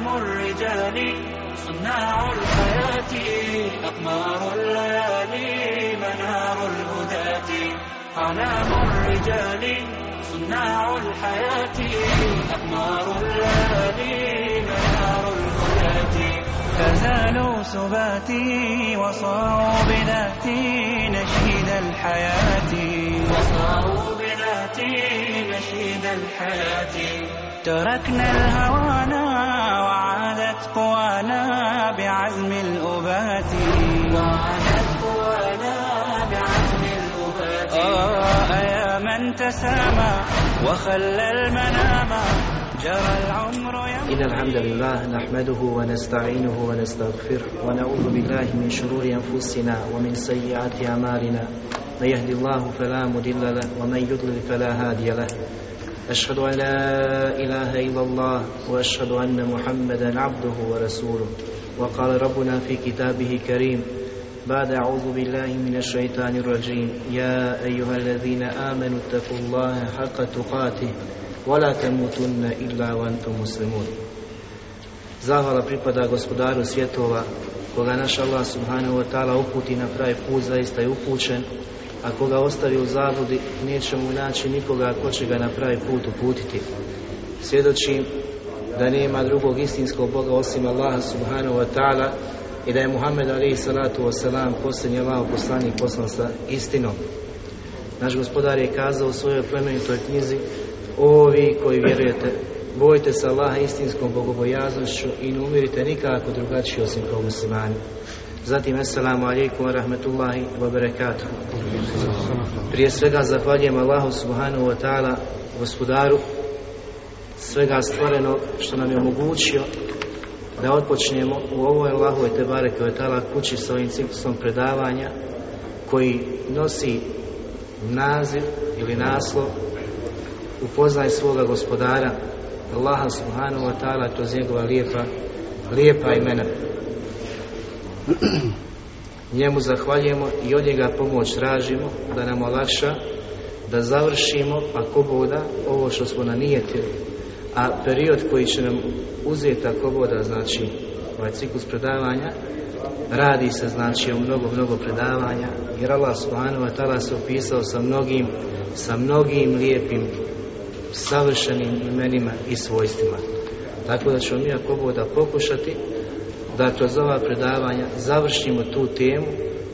أعلام الرجال صناع الحياة أقمار الليالي منار الهداة. أعلام الرجال صناع الحياة أقمار الليالي منار الهداة. فزالوا سباتي وصاروا بذاتي نشيد الحياة. وصاروا بذاتي نشيد الحياة. تركنا الهوانا وعادت قوانا بعزم الأبات. وعادت قوانا بعزم الأبات. آه يا من تسامى وخلى المنام. جرى العمر يمضي. إن الحمد لله نحمده ونستعينه ونستغفره ونعوذ بالله من شرور أنفسنا ومن سيئات أعمالنا. من يهد الله فلا مضل له ومن يضلل فلا هادي له. أشهد أن لا إله إلا الله وأشهد أن محمدا عبده ورسوله وقال ربنا في كتابه كريم بعد أعوذ بالله من الشيطان الرجيم يا أيها الذين آمنوا اتقوا الله حق تقاته ولا تموتن إلا وأنتم مسلمون Zahvala pripada gospodaru svjetova, koga naš Allah subhanahu wa ta'ala uputi na pravi put, zaista je upućen, a koga ostavi u zabludi, neće mu naći nikoga ko će ga na pravi put uputiti. Svjedočim da nema drugog istinskog Boga osim Allaha subhanahu wa ta'ala i da je Muhammed alaihi salatu wasalam posljednji Allah poslanik poslan sa istinom. Naš gospodar je kazao u svojoj plemenitoj knjizi Ovi koji vjerujete, bojte se Allaha istinskom bogobojaznošću i ne umirite nikako drugačije osim kao muslimani. Zatim, assalamu alaikum wa rahmetullahi wa barakatuh. Prije svega zahvaljujem Allahu subhanahu wa ta'ala, gospodaru, svega stvoreno što nam je omogućio da odpočnemo u ovoj Allahove te bareke wa ta'ala kući s ovim ciklusom predavanja koji nosi naziv ili naslov upoznaj svoga gospodara Allaha subhanahu wa ta'ala kroz njegova lijepa, lijepa imena. Njemu zahvaljujemo i od njega pomoć tražimo da nam olakša da završimo ako boda ovo što smo nanijetili. A period koji će nam uzeti ako boda znači ovaj ciklus predavanja radi se znači o mnogo, mnogo predavanja jer Allah subhanahu wa ta'ala se opisao sa mnogim sa mnogim lijepim savršenim imenima i svojstvima. Tako da ćemo mi ako boda pokušati da kroz ova predavanja završimo tu temu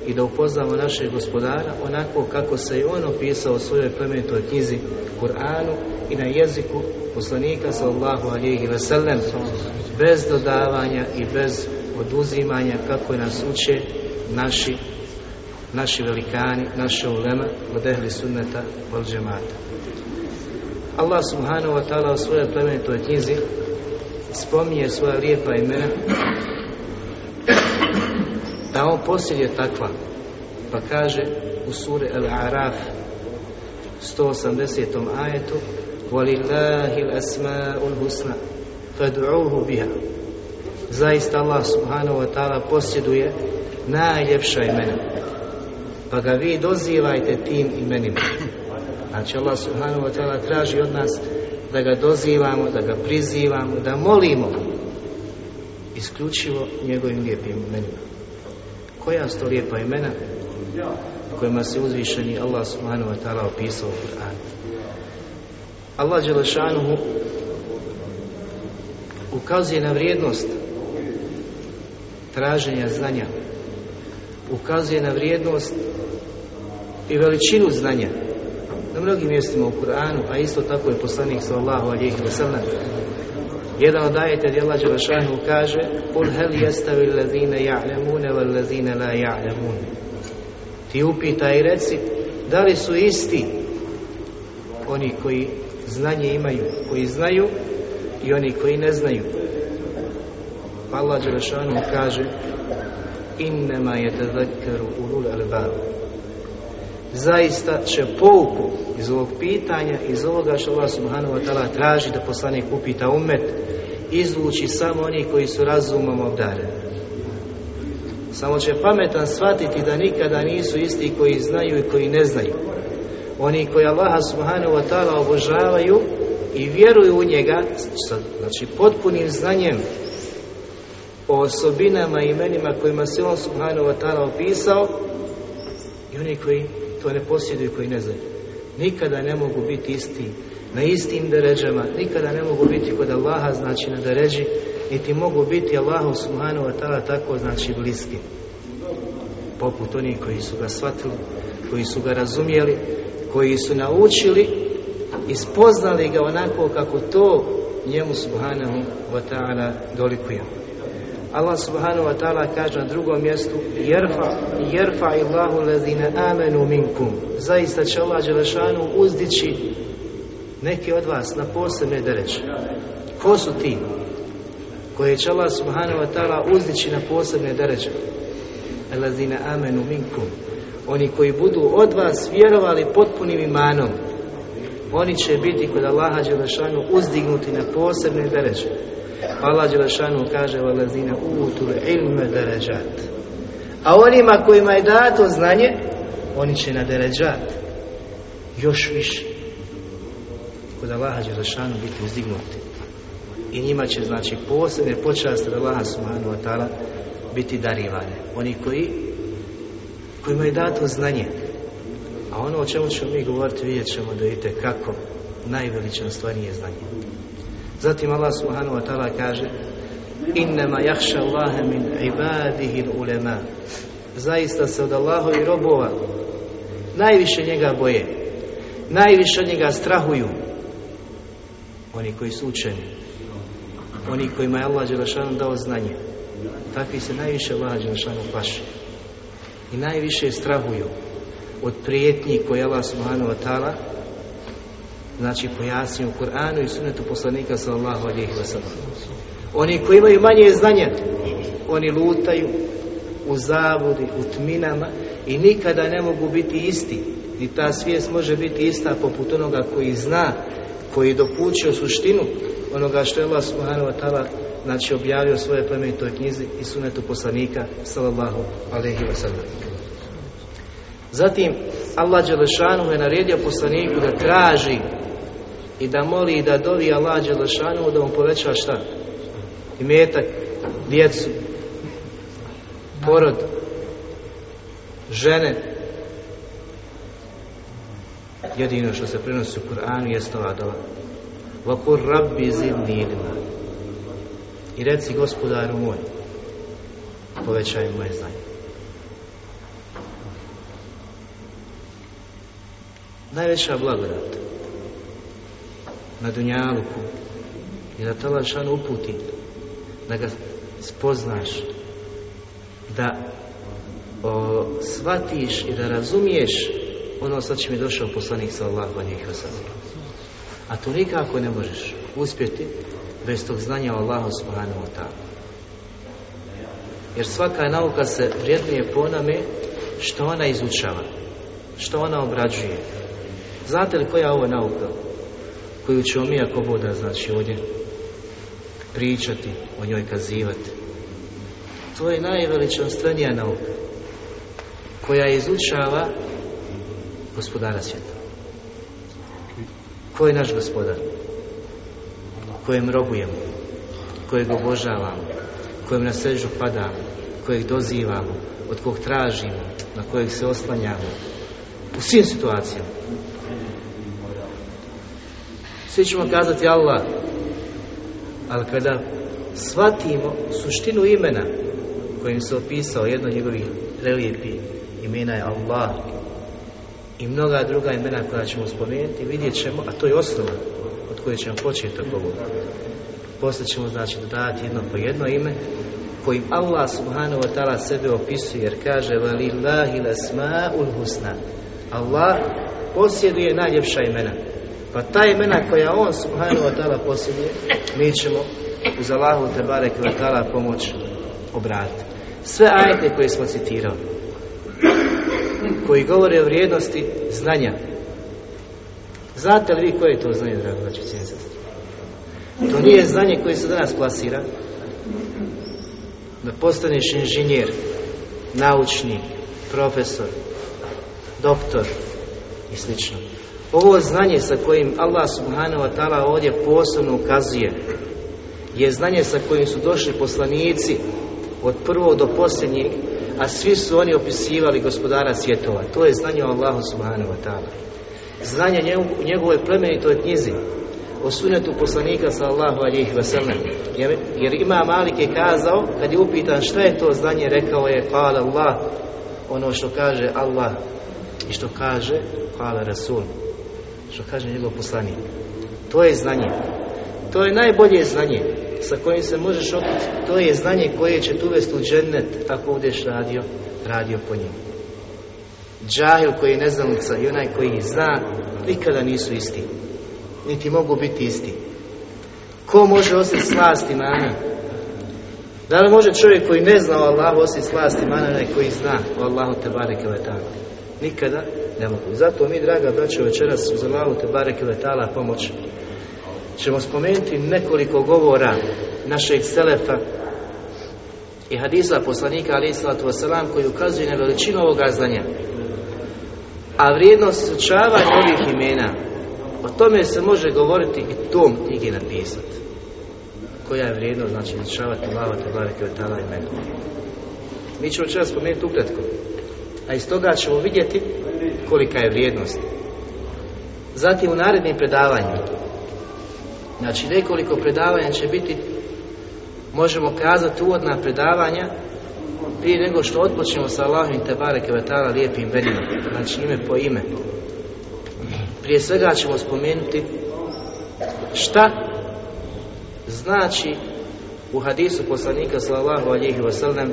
i da upoznamo našeg gospodara onako kako se je on opisao u svojoj plemenitoj knjizi Kur'anu i na jeziku poslanika sallallahu alihi wasallam bez dodavanja i bez oduzimanja kako nas uče naši naši velikani, naše ulema od ehli sunneta od džemata. Allah subhanahu wa ta'ala u svojoj plemenitoj knjizi spominje svoja lijepa imena da on posjeduje takva pa kaže u suri Al-Araf 180. ajetu وَلِلَّهِ الْأَسْمَاءُ الْحُسْنَى فَدْعُوهُ بِهَا Zaista Allah subhanahu wa ta'ala posjeduje najljepša imena pa ga vi dozivajte tim imenima znači Allah subhanahu wa ta'ala traži od nas da ga dozivamo, da ga prizivamo, da molimo isključivo njegovim lijepim imenima. Koja su to lijepa imena kojima se uzvišeni Allah subhanahu wa ta'ala opisao u Kur'anu? Allah Đelešanuhu ukazuje na vrijednost traženja znanja ukazuje na vrijednost i veličinu znanja na mnogim mjestima u Kur'anu, a isto tako je poslanik alejhi ve sellem. Jedan od ajeta Allah dželle kaže: "Kul hal yastavi allazina ya'lamuna wal allazina la ya'lamun." Ti upitaj i reci, da li su isti oni koji znanje imaju, koji znaju i oni koji ne znaju. Allah dželle kaže: "Innama yatadhakkaru ulul albab." Zaista će pouku iz ovog pitanja, iz ovoga što Allah subhanahu wa ta'ala traži da poslanik upita umet, izvući samo oni koji su razumom obdareni. Samo će pametan shvatiti da nikada nisu isti koji znaju i koji ne znaju. Oni koji Allaha subhanahu wa ta'ala obožavaju i vjeruju u njega, znači potpunim znanjem o osobinama i imenima kojima se on subhanahu wa ta'ala opisao i oni koji to ne posjeduju koji ne znaju. Nikada ne mogu biti isti na istim deređama, nikada ne mogu biti kod Allaha znači na deređi, niti mogu biti Allahu subhanahu wa ta'ala tako znači bliski. Poput onih koji su ga shvatili, koji su ga razumjeli, koji su naučili i spoznali ga onako kako to njemu subhanahu wa ta'ala dolikuje. Allah subhanahu wa ta'ala kaže na drugom mjestu jerfa, jerfa illahu lezine amenu minkum. Zaista će Allah Đelešanu uzdići neki od vas na posebne dereće ko su ti koje će Allah subhanahu wa ta'ala uzdići na posebne dereće lezine amenu minkum. Oni koji budu od vas vjerovali potpunim imanom oni će biti kod Allaha Đelešanu uzdignuti na posebne dereće Allah Đelešanu kaže valazina utul ilme deređat a onima kojima je dato znanje oni će na deređat još više. Kod Allaha Đelešanu biti uzdignuti i njima će znači posebne počasti Allaha Subhanahu wa ta'ala biti darivane. Oni koji kojima je dato znanje. A ono o čemu ćemo mi govoriti vidjet ćemo da vidite kako najveličanstvenije znanje Zatim Allah subhanahu wa ta'ala kaže Innama jahša Allahe min ibadihi ulema Zaista se od Allahovi robova najviše njega boje najviše njega strahuju oni koji su učeni oni kojima je Allah Đelešanu dao znanje. Takvi se najviše Allah Đelešanu paše i najviše strahuju od prijetnji koje Allah subhanahu wa ta'ala znači pojasnio u Kur'anu i sunetu poslanika sallallahu alejhi ve sellem. Oni koji imaju manje znanja, oni lutaju u zavodi, u tminama i nikada ne mogu biti isti. Ni ta svijest može biti ista poput onoga koji zna, koji dopučio suštinu onoga što je Allah subhanahu wa ta'ala znači objavio svoje plemenitoj knjizi i sunetu poslanika sallallahu alejhi ve sellem. Zatim Allah Đelešanu je naredio poslaniku da traži i da moli i da dovi Allah Đelešanu da mu poveća šta? Imetak, djecu, porod, žene. Jedino što se prenosi u Kur'anu jest ova dova. Vakur rabbi zidni ilma. I reci gospodaru moj, povećaj moje znanje. Najveća blagodat na Dunjaluku i da te Allah uputi da ga spoznaš da o, shvatiš i da razumiješ ono sad će mi došao poslanik alijih wasallam a to nikako ne možeš uspjeti bez tog znanja o Allahu subhanahu wa ta'ala. Jer svaka nauka se vrijednije po onome što ona izučava što ona obrađuje. Znate li koja je ovo nauka koju ćemo mi ako voda znači ovdje pričati, o njoj kazivati. To je najveličanstvenija nauka koja izučava gospodara svijeta. Ko je naš gospodar? Kojem robujemo, kojeg obožavamo, kojem na sežu padamo, kojeg dozivamo, od kog tražimo, na kojeg se oslanjamo. U svim situacijama. Svi ćemo kazati Allah, ali kada shvatimo suštinu imena kojim se opisao jedno njegovih prelijepi imena je Allah i mnoga druga imena koja ćemo spomenuti vidjet ćemo, a to je osnova od koje ćemo početi tako Poslije ćemo znači dodati jedno po jedno ime kojim Allah subhanahu wa ta'ala sebe opisuje jer kaže Allah posjeduje najljepša imena pa ta imena koja on subhanahu wa ta'ala posjeduje mi ćemo uz Allahu te barek wa pomoć obratiti. Sve ajete koje smo citirali koji govore o vrijednosti znanja. Znate li vi koje je to znanje drago znači to nije znanje koje se danas plasira da postaneš inženjer naučni profesor doktor i slično ovo znanje sa kojim Allah subhanahu wa ta'ala ovdje posebno ukazuje je znanje sa kojim su došli poslanici od prvog do posljednjeg, a svi su oni opisivali gospodara svjetova. To je znanje o Allahu subhanahu wa ta'ala. Znanje u njegovoj plemenitoj knjizi, o sunetu poslanika sallahu alihi wasallam. Jer, jer ima Malik je kazao, kad je upitan šta je to znanje, rekao je Allah, ono što kaže Allah i što kaže hvala Rasul, što kaže njegov poslanik. To je znanje. To je najbolje znanje sa kojim se možeš opiti. To je znanje koje će tu uvesti u džennet ako budeš radio, radio po njemu. Džahil koji je neznalica i onaj koji zna nikada nisu isti. Niti mogu biti isti. Ko može osjeti slast imana? Da li može čovjek koji ne zna o Allahu osjeti slast imana, onaj koji zna o Allahu te bareke? Nikada ne mogu. Zato mi, draga braćo, večeras uz Allahu te bareke letala pomoć. Ćemo spomenuti nekoliko govora našeg selefa i hadisa poslanika alaih sallatu wasalam koji ukazuje na veličinu ovoga znanja. A vrijednost sučavanja ovih imena o tome se može govoriti i tom knjige napisati koja je vrijednost znači izučavati Allaha te taala imena. Mi ćemo čas spomenuti ukratko a iz toga ćemo vidjeti kolika je vrijednost. Zatim u narednim predavanjima. Znači nekoliko predavanja će biti možemo kazati uvodna predavanja prije nego što otpočnemo sa Allahom te bareke ve taala lijepim imenima znači ime po ime. Prije svega ćemo spomenuti šta znači u hadisu poslanika sallallahu alejhi ve sellem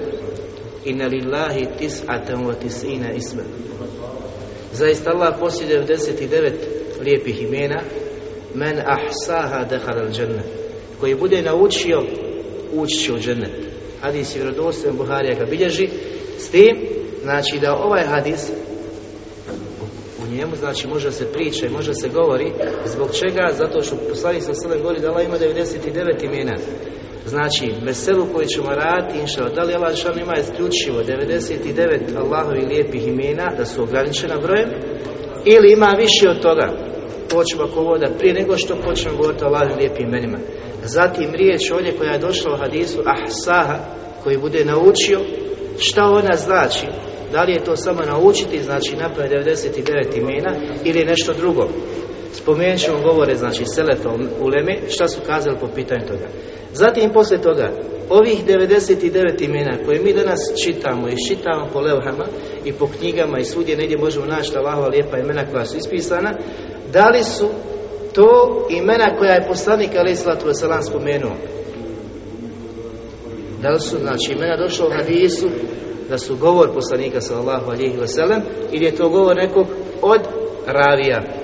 inna lillahi tis'atan wa tis'ina isma zaista Allah posjeduje 99 lijepih imena men ahsaha dakhala al koji bude naučio ući će u džennet. Hadis je vjerodostojan Buharija ga bilježi. S tim znači da ovaj hadis u njemu znači može se priča i može se govori. Zbog čega? Zato što poslanik sa sebe govori da Allah ima 99 imena znači meselu koju ćemo raditi inša da li Allah ima isključivo 99 Allahovi lijepih imena da su ograničena brojem? Ili ima više od toga? Počemo ako voda prije nego što počnemo govoriti o Allahovim lijepim imenima. Zatim riječ ovdje koja je došla u hadisu ahsaha koji bude naučio šta ona znači. Da li je to samo naučiti znači napraviti 99 imena ili nešto drugo spomenut ćemo govore znači Selefa Uleme šta su kazali po pitanju toga. Zatim poslije toga ovih 99 imena koje mi danas čitamo i čitamo po levhama i po knjigama i svugdje negdje možemo naći Allahova lijepa imena koja su ispisana da li su to imena koja je poslanik alaih sallatu wasalam spomenuo? Da li su znači imena došlo u hadisu da su govor poslanika sallallahu alejhi ve sellem ili je to govor nekog od ravija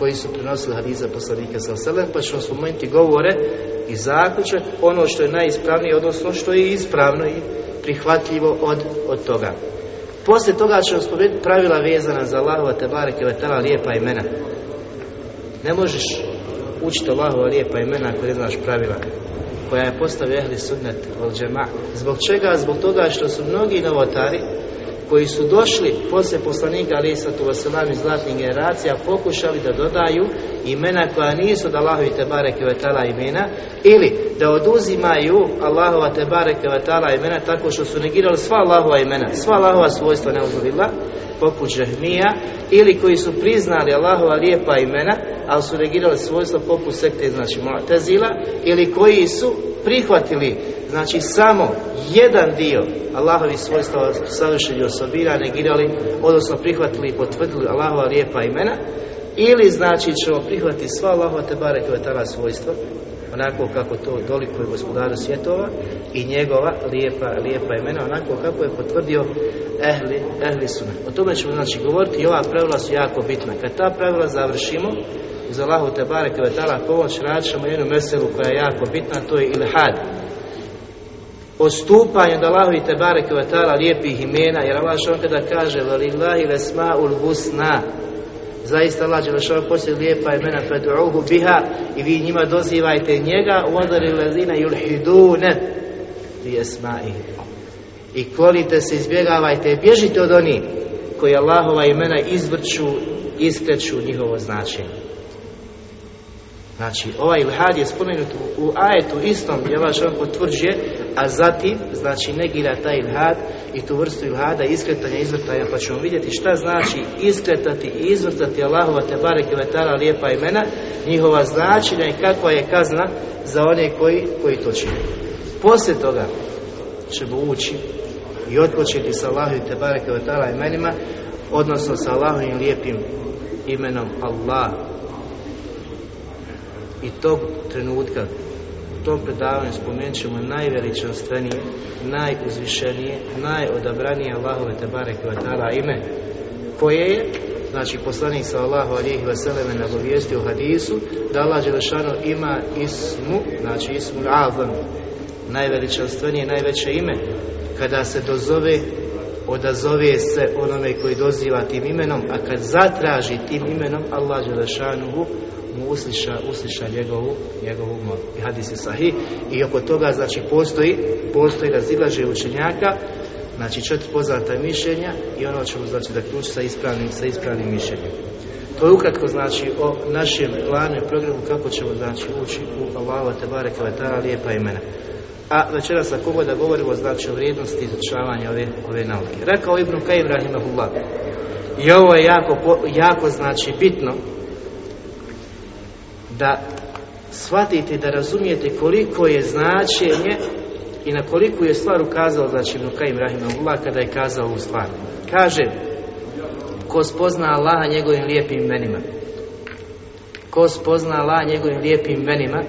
koji su prenosili hadisa poslanika sallallahu alejhi pa ćemo spomenuti govore i zaključak ono što je najispravnije odnosno što je ispravno i prihvatljivo od, od toga poslije toga ćemo spomenuti pravila vezana za Allahova te bareke lijepa imena ne možeš učiti Allahova lijepa imena ako ne znaš pravila koja je postavio ehli sunnet od džema. Zbog čega? Zbog toga što su mnogi novotari koji su došli poslije poslanika ali satu vaselam iz zlatnih generacija pokušali da dodaju imena koja nisu da Allahovi te bareke vetala imena ili da oduzimaju Allahova te bareke vetala imena tako što su negirali sva Allahova imena sva Allahova svojstva neuzulila poput Žehmija ili koji su priznali Allahova lijepa imena ali su negirali svojstva poput sekte znači Mu'tazila ili koji su prihvatili znači samo jedan dio Allahovi svojstva savršenih osobina negirali, odnosno prihvatili i potvrdili Allahova lijepa imena ili znači ćemo prihvatiti sva Allahova te bareke svojstva onako kako to dolikuje gospodaru svjetova i njegova lijepa, lijepa imena onako kako je potvrdio ehli, ehli sunet. O tome ćemo znači govoriti i ova pravila su jako bitna. Kad ta pravila završimo, uz Allahu te bareke vetala pomoć radit jednu meselu koja je jako bitna, to je ilhad odstupanje od Allahovi te bareke ve taala lijepih imena jer Allah što kada kaže velillahi lesmaul husna zaista Allah što poslije lijepa imena fad'uhu biha i vi njima dozivajte njega wadari lazina yulhidun bi asma'ihi i kolite se izbjegavajte bježite od onih koji Allahova imena izvrću iskreću njihovo značenje. Znači, ovaj ilhad je spomenut u ajetu istom gdje vaš on potvrđuje, a zatim, znači, negira taj ilhad i tu vrstu ilhada, iskretanja, izvrtanja, pa ćemo vidjeti šta znači iskretati i izvrtati Allahova te bareke vetara lijepa imena, njihova značenja i kakva je kazna za one koji, koji to čine. Poslije toga ćemo ući i odpočeti sa Allahovim te bareke vetara imenima, odnosno sa Allahovim lijepim imenom Allah, i tog trenutka tom predavanju spomenut ćemo najveličanstvenije, najuzvišenije, najodabranije Allahove Tebare Kvatala ime koje je znači poslanik sa Allahu alijih veseleme nagovijesti u hadisu da Allah Đelešanu ima ismu znači ismu Azam najveličanstvenije, najveće ime kada se dozove odazove se onome koji doziva tim imenom a kad zatraži tim imenom Allah Đelešanuhu mu usliša, usliša njegovu, njegovu molbu. I hadis je sahih i oko toga znači postoji, postoji razilaže učenjaka znači četiri poznata mišljenja i ono ćemo znači da ključi sa ispravnim, sa ispravnim mišljenjem. To je ukratko znači o našem planu i programu kako ćemo znači ući u Allahu te bareke ve lijepa imena. A večeras ako da govorimo znači o vrijednosti izučavanja ove, ove nauke. Rekao Ibn Kajim Rahimahullah i ovo je jako, jako znači bitno da shvatite da razumijete koliko je značenje i na koliko je stvar ukazao znači Ibn Kajim Rahimahullah kada je kazao ovu stvar. Kaže ko spozna Allaha njegovim lijepim imenima ko spozna Allaha njegovim lijepim imenima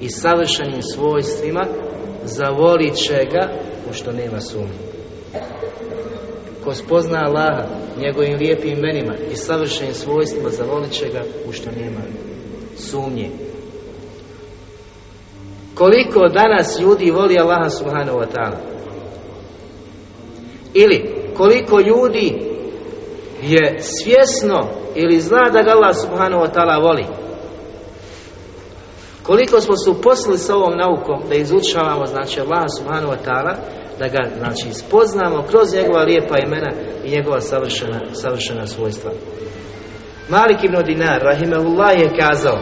i savršenim svojstvima zavolit će ga u što nema sumnje ko spozna Allaha njegovim lijepim imenima i savršenim svojstvima zavolit će ga u što nema sumnje. Koliko danas ljudi voli Allaha subhanahu wa ta'ala? Ili koliko ljudi je svjesno ili zna da ga Allah subhanahu wa ta'ala voli? Koliko smo se uposlili sa ovom naukom da izučavamo znači Allah subhanahu wa ta'ala da ga znači spoznamo kroz njegova lijepa imena i njegova savršena, savršena svojstva. Malik ibn Dinar, rahimahullah, je kazao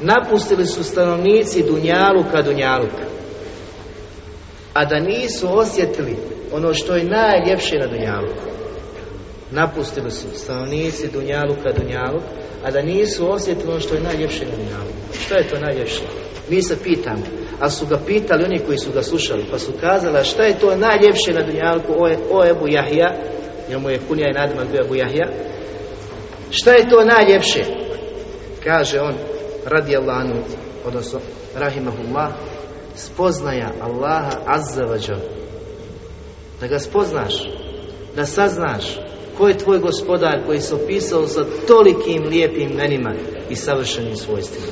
Napustili su stanovnici Dunjaluka Dunjaluka A da nisu osjetili ono što je najljepše na Dunjaluku. Napustili su stanovnici Dunjaluka Dunjaluk A da nisu osjetili ono što je najljepše na Dunjaluku. Što je to najljepše? Mi se pitamo A su ga pitali oni koji su ga slušali Pa su kazali šta je to najljepše na Dunjaluku? O, o Ebu Jahja Jer mu je kunija i nadimak bio Ebu Jahja Šta je to najljepše? Kaže on, radi Allahanu, odnosno, rahimahullah, spoznaja Allaha azzavađa. Da ga spoznaš, da saznaš ko je tvoj gospodar koji se opisao sa tolikim lijepim imenima i savršenim svojstvima.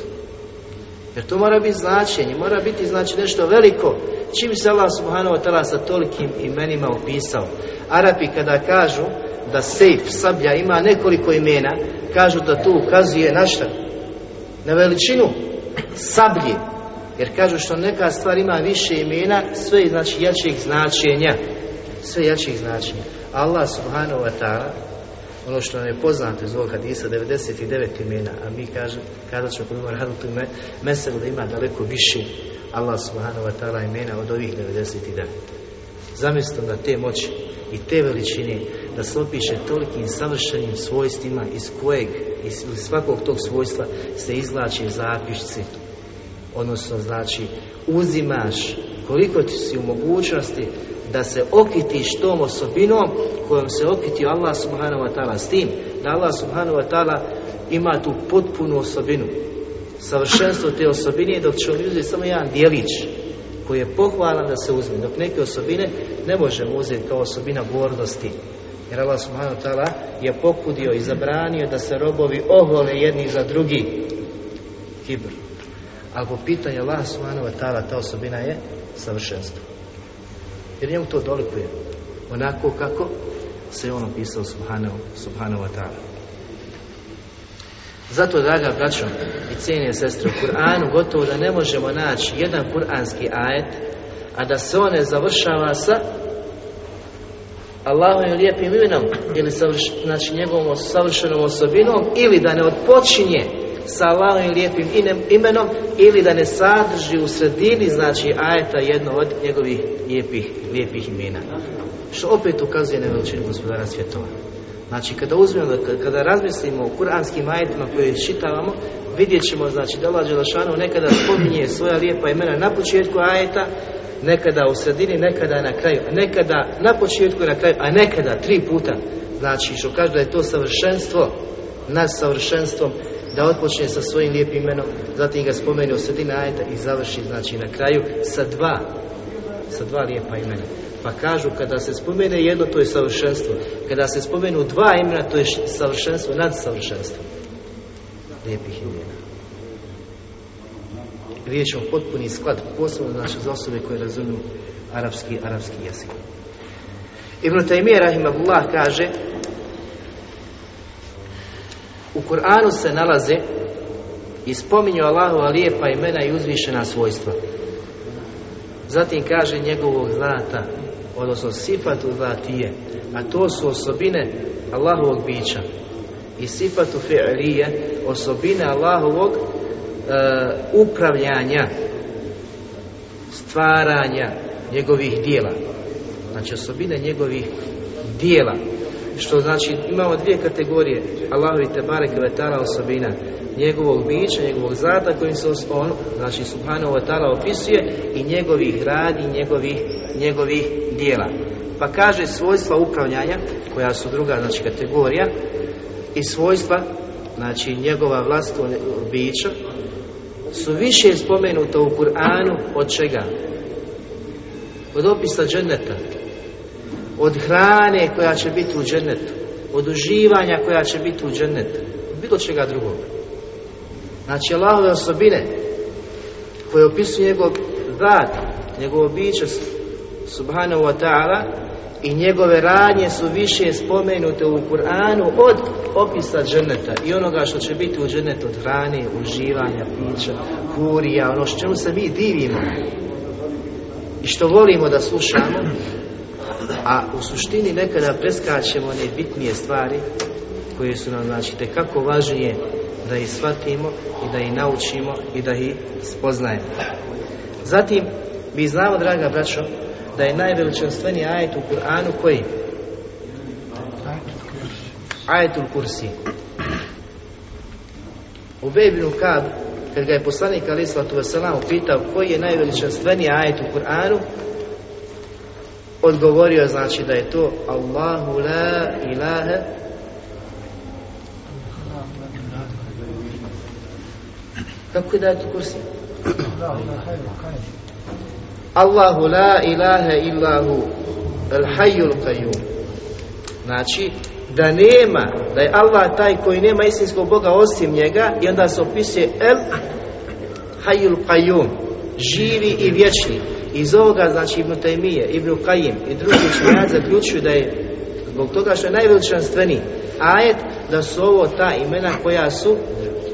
Jer to mora biti značenje, mora biti znači nešto veliko. Čim se Allah subhanahu wa ta'ala sa tolikim imenima opisao. Arapi kada kažu da sejf, sablja ima nekoliko imena, kažu da tu ukazuje na šta? Na veličinu sablje. Jer kažu što neka stvar ima više imena, sve znači jačih značenja. Sve jačih značenja. Allah subhanahu wa ta'ala ono što nam je poznato iz ovog hadisa 99 imena, a mi kažemo kada ćemo kod Umar Hadu tu meselu da ima daleko više Allah subhanahu wa ta'ala imena od ovih 99. Zamislite da te moći i te veličine da se opiše tolikim savršenim svojstvima iz kojeg, iz svakog tog svojstva se izlači zapišci. Odnosno, znači, uzimaš koliko ti si u mogućnosti da se okitiš tom osobinom kojom se okitio Allah subhanahu wa ta'ala. S tim da Allah subhanahu wa ta'ala ima tu potpunu osobinu. Savršenstvo te osobine dok će uzeti samo jedan dijelić koji je pohvalan da se uzme. Dok neke osobine ne možemo uzeti kao osobina gordosti. Jer Allah subhanahu wa ta'ala je pokudio i zabranio da se robovi ohole jedni za drugi. Kibr ali po pitanju Allah subhanahu wa ta'ala ta osobina je savršenstvo. Jer njemu to dolikuje. Onako kako se on opisao subhanahu, subhanahu wa ta'ala. Zato draga braćo i cijenije sestre u Kur'anu gotovo da ne možemo naći jedan kuranski ajet a da se on ne završava sa Allahovim lijepim imenom ili savrš, znači njegovom savršenom osobinom ili da ne odpočinje sa Allahovim lijepim imenom ili da ne sadrži u sredini znači ajeta jedno od njegovih lijepih, lijepih imena. Što opet ukazuje na veličinu gospodara svjetova. Znači kada uzmemo, kada razmislimo o kuranskim ajetima koje čitavamo, vidjet ćemo znači da Allah Đelešanu nekada spominje svoja lijepa imena na početku ajeta, nekada u sredini, nekada na kraju, nekada na početku i na kraju, a nekada tri puta. Znači što kaže da je to savršenstvo nad savršenstvom da otpočne sa svojim lijepim imenom, zatim ga spomene u sredini ajeta i završi znači na kraju sa dva sa dva lijepa imena. Pa kažu kada se spomene jedno to je savršenstvo, kada se spomenu dva imena to je savršenstvo nad savršenstvom lijepih imena. Riječ o potpuni sklad, posebno znači za osobe koje razumiju arapski, arapski jezik. Ibn Taymiye rahimahullah kaže u Kur'anu se nalaze i spominju Allahova lijepa imena i uzvišena svojstva. Zatim kaže njegovog zlata, odnosno sifatu zlatije, a to su osobine Allahovog bića i sifatu fi'lije, osobine Allahovog upravljanja, stvaranja njegovih dijela. Znači osobine njegovih dijela. Što znači imamo dvije kategorije Allahovi te bareke osobina njegovog bića, njegovog zata kojim se on, znači subhanahu wa opisuje i njegovih radi, njegovih, njegovih dijela. Pa kaže svojstva upravljanja, koja su druga znači kategorija, i svojstva, znači njegova vlast bića, su više spomenuta u Kur'anu od čega? Od opisa dženeta, od hrane koja će biti u džennetu, od uživanja koja će biti u džennetu, bilo čega drugog. Znači Allahove osobine koje opisuju njegov rad, njegovo biće subhanahu wa ta'ala i njegove radnje su više spomenute u Kur'anu od opisa dženeta i onoga što će biti u dženetu od hrane, uživanja, pića, kurija, ono što čemu se mi divimo i što volimo da slušamo a u suštini nekada preskačemo one bitnije stvari koje su nam znači kako važnije da ih shvatimo i da ih naučimo i da ih spoznajemo. Zatim, mi znamo, draga braćo, da je najveličanstveniji ajet u Kur'anu koji? Ajetul Kursi. U Bejbinu Kab, kad ga je poslanik Ali Slatu Veselam upitao koji je najveličanstveniji ajet u Kur'anu, odgovorio znači da je to Allahu la ilaha kako je da je to kursi? Allahu la ilaha illahu al hayyul qayyum. Znači da nema da je Allah taj koji nema istinskog Boga osim njega i onda se opisuje el hayyul qayyum živi i vječni. Iz ovoga znači Ibn Taymije, Ibn Qayyim i drugi učenjaci zaključuju da je zbog toga što je najveličanstveniji ajet da su ovo ta imena koja su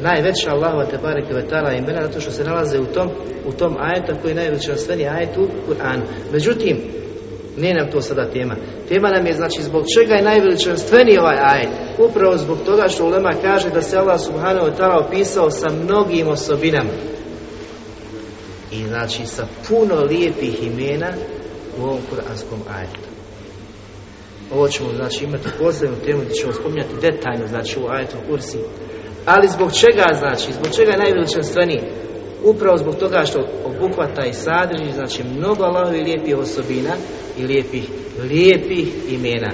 najveća Allahova te bareke ve taala imena zato što se nalaze u tom u tom ajetu koji je najveličanstveniji ajet u Kur'anu. Međutim, nije nam to sada tema. Tema nam je znači zbog čega je najveličanstveniji ovaj ajet. Upravo zbog toga što ulema kaže da se Allah subhanahu wa ta'ala opisao sa mnogim osobinama. I znači sa puno lijepih imena u ovom kuranskom ajetu. Ovo ćemo znači imati posebnu temu gdje ćemo spominjati detaljno znači u ajetu kursi. Ali zbog čega znači? Zbog čega je najveličanstveniji? Upravo zbog toga što obuhvata i sadrži znači mnogo Allahovi lijepih osobina i lijepih, lijepih imena.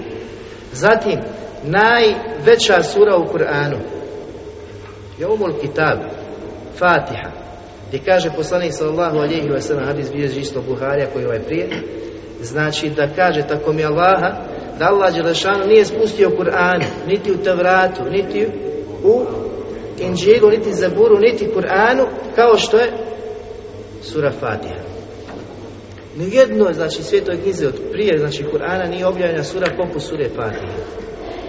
Zatim, najveća sura u Kur'anu je Umul Kitab, Fatiha, gdje kaže poslanik sallallahu alejhi ve sellem hadis bilježi isto Buharija koji ovaj prije, znači da kaže tako mi Allaha da Allah Đelešanu nije spustio Kur'an niti u Tevratu, niti u Inđilu, niti Zaburu, niti Kur'anu kao što je sura Fatiha. Nijedno, znači, svijetoj knjizi od prije, znači, Kur'ana nije objavljena sura poput sure Fatiha.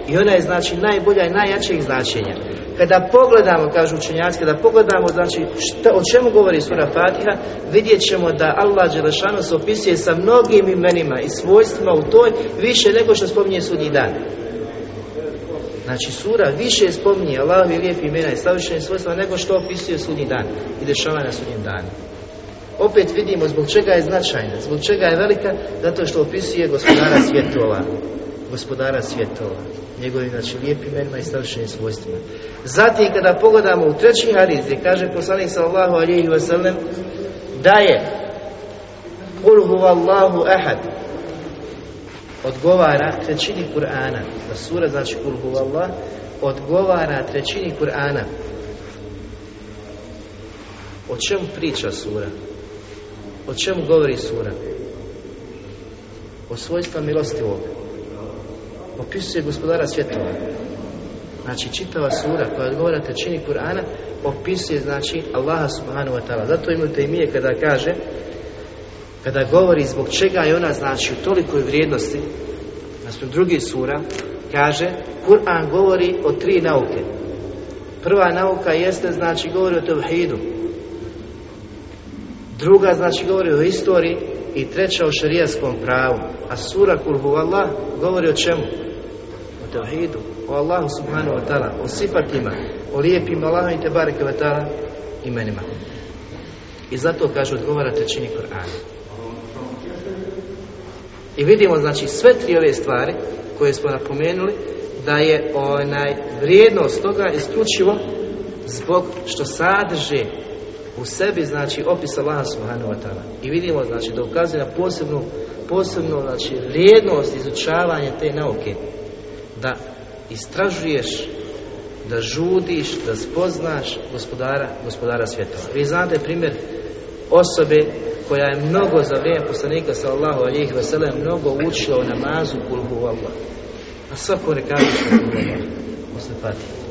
I ona je, znači, najbolja i najjačeg značenja. Kada pogledamo, kažu učenjaci, kada pogledamo, znači, šta, o čemu govori sura Fatiha, vidjet ćemo da Allah Đelešanu se opisuje sa mnogim imenima i svojstvima u toj više nego što spominje sudnji dan. Znači, sura više spominje Allahovi lijepi imena i savršenih svojstva nego što opisuje sudnji dan i dešavanja na sudnjem danu. Opet vidimo zbog čega je značajna, zbog čega je velika, zato što opisuje gospodara svjetova. Gospodara svjetova. Njegovim, znači, lijepim imenima i savršenim svojstvima. Zatim, kada pogledamo u treći hadis, gdje kaže poslanik sallallahu alihi wasallam, da je Kul huvallahu ahad odgovara trećini Kur'ana. Da sura znači Kul huvallah odgovara trećini Kur'ana. O čemu priča sura? O čemu govori sura? O svojstva milostivog. Opisuje gospodara svjetova. Znači, čitava sura koja odgovara trećini Kur'ana opisuje, znači, Allaha subhanahu wa ta'ala. Zato imate i mije kada kaže kada govori zbog čega je ona, znači, u tolikoj vrijednosti naspred drugih sura, kaže Kur'an govori o tri nauke. Prva nauka jeste, znači, govori o tevhidu. Druga, znači, govori o istoriji i treća o šarijaskom pravu. A sura Kulhu Allah govori o čemu? O tevhidu, o Allahu subhanahu wa ta'ala, o sifatima, o lijepim Allahom i tebareke wa ta'ala imenima. I zato kaže odgovara trećini Kur'ana. I vidimo znači sve tri ove stvari koje smo napomenuli da je onaj vrijednost toga isključivo zbog što sadrži u sebi znači opis Allaha subhanahu wa ta'ala. I vidimo znači da ukazuje na posebnu posebnu znači vrijednost izučavanja te nauke da istražuješ da žudiš, da spoznaš gospodara, gospodara svjetova. Vi znate primjer osobe koja je mnogo za vrijeme poslanika sallallahu alihi wasallam mnogo učila o namazu kulhu Allah. A svako rekavi što posle Fatiha.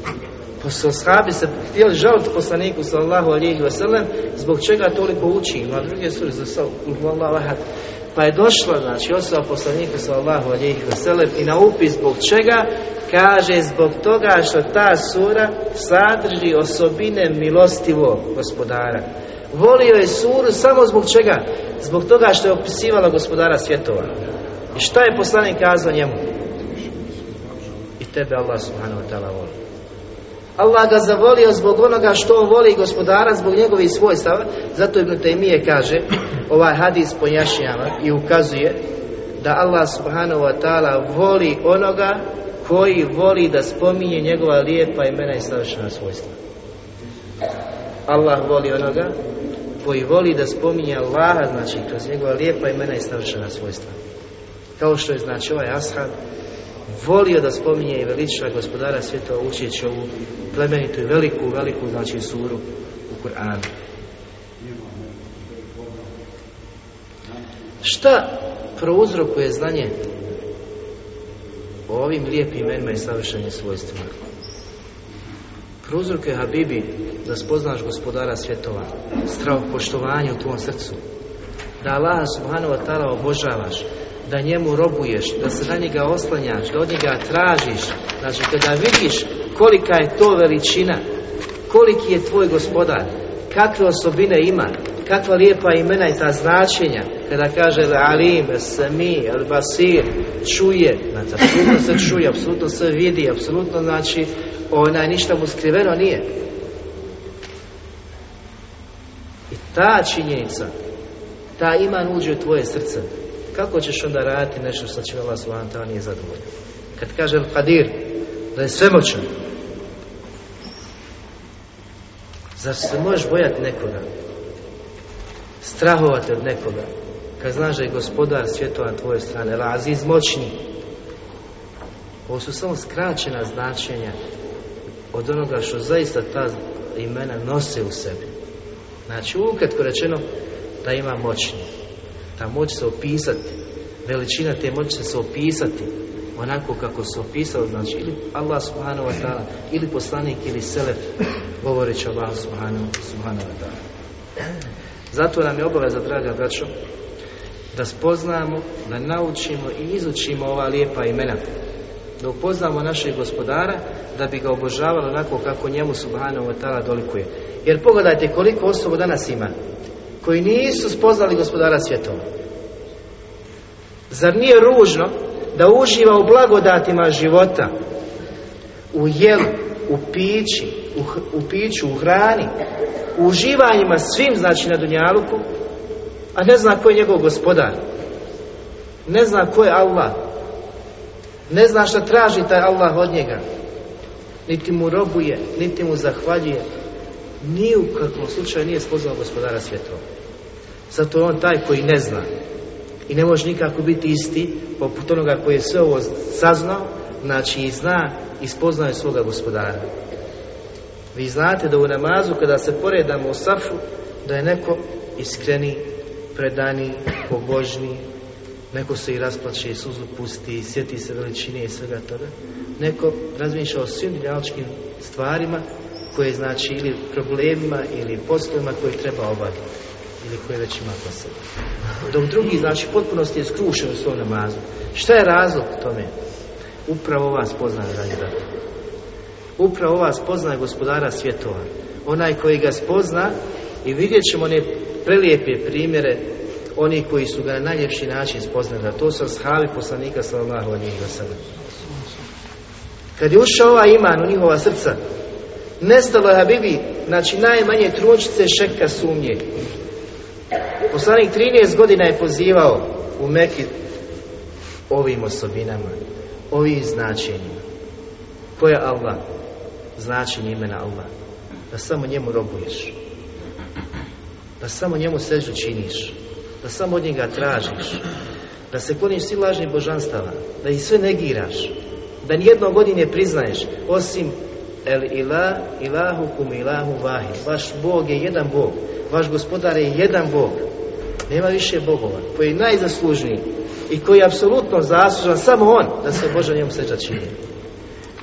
Posle ashabi se htjeli žaliti poslaniku sallallahu alihi wasallam zbog čega toliko uči. Ima druge suri za kulhu Allah ahad. Pa je došla, znači, osoba poslanika sallallahu alihi wasallam i na upis zbog čega kaže zbog toga što ta sura sadrži osobine milostivog gospodara. Volio je suru samo zbog čega? Zbog toga što je opisivala gospodara svjetova. I šta je poslanik kazao njemu? I tebe Allah subhanahu wa ta'ala voli. Allah ga zavolio zbog onoga što on voli gospodara, zbog njegovih svojstava. Zato Ibn Taymije kaže, ovaj hadis pojašnjava i ukazuje da Allah subhanahu wa ta'ala voli onoga koji voli da spominje njegova lijepa imena i savršena svojstva. Allah voli onoga koji voli da spominje Allaha, znači kroz njegova lijepa imena i savršena svojstva. Kao što je znači ovaj ashab volio da spominje i veliča gospodara svjetova učeći ovu plemenitu i veliku, veliku znači suru u Kur'anu. Šta prouzrokuje znanje o ovim lijepim imenima i savršenim svojstvima? Prouzrokuje Habibi da spoznaš gospodara svjetova, strah poštovanje u tvom srcu, da Allah subhanahu wa ta'ala obožavaš, da njemu robuješ, da se na njega oslanjaš, da od njega tražiš, znači kada vidiš kolika je to veličina, koliki je tvoj gospodar, kakve osobine ima, kakva lijepa imena i ta značenja, kada kaže Alim, Sami, Al Basir, čuje, znači apsolutno se čuje, apsolutno se vidi, apsolutno znači onaj ništa mu skriveno nije. I ta činjenica, ta iman uđe u tvoje srce, kako ćeš onda raditi nešto što će Allah subhanahu nije zadovoljno? Kad kaže Al-Qadir, da je svemoćan, zar se možeš bojati nekoga? Strahovati od nekoga? Kad znaš da je gospodar svjetova na tvojoj strane, El Aziz moćni. Ovo su samo skraćena značenja od onoga što zaista ta imena nose u sebi. Znači, ukratko rečeno, da ima moćni. Ta moć se opisati, veličina te moći će se opisati onako kako se opisao, znači ili Allah subhanahu wa ta'ala, ili poslanik, ili selef, govoreći Allah subhanahu, subhanahu wa ta'ala. Zato nam je obaveza, draga braćo, da spoznamo, da naučimo i izučimo ova lijepa imena. Da upoznamo našeg gospodara, da bi ga obožavali onako kako njemu subhanahu wa ta'ala dolikuje. Jer pogledajte koliko osoba danas ima koji nisu spoznali gospodara svjetova. Zar nije ružno da uživa u blagodatima života, u jelu, u pići, u, u piću, u hrani, u uživanjima svim, znači na Dunjaluku, a ne zna ko je njegov gospodar. Ne zna ko je Allah. Ne zna šta traži taj Allah od njega. Niti mu robuje, niti mu zahvaljuje. Ni u kakvom slučaju nije spoznao gospodara svjetova. Zato je on taj koji ne zna. I ne može nikako biti isti poput onoga koji je sve ovo saznao, znači i zna i spoznaje svoga gospodara. Vi znate da u namazu kada se poredamo u safu, da je neko iskreni, predani, pobožni, neko se i rasplače i suzu pusti, sjeti se veličine i svega toga. Neko razmišlja o svim dnjaličkim stvarima koje znači ili problemima ili poslovima koje treba obaviti ili koje već ima kod sebe. Dok drugi, znači, potpunosti je skrušen u svom namazu. Šta je razlog tome? Upravo ova spoznaje, dragi brate. Upravo ova spoznaje gospodara svjetova. Onaj koji ga spozna i vidjet ćemo one prelijepe primjere oni koji su ga na najljepši način spoznali. A to su ashabi poslanika sallallahu alaihi wa sallam. Kad je ušao ovaj iman u njihova srca, nestalo je Habibi, znači najmanje trunčice šeka sumnje. Poslanik 13 godina je pozivao u Meki ovim osobinama, ovim značenjima. Ko je Allah? Značenje imena Allah. Da samo njemu robuješ. Da samo njemu sežu činiš. Da samo od njega tražiš. Da se kloniš svi lažnih božanstava. Da ih sve negiraš. Da nijednog godine priznaješ osim El ilah, ilahu kum ilahu vahid. Vaš Bog je jedan Bog. Vaš gospodar je jedan Bog. Nema više bogova. Koji je najzaslužniji i koji je apsolutno zaslužan samo on da se Boža njemu seđa čini.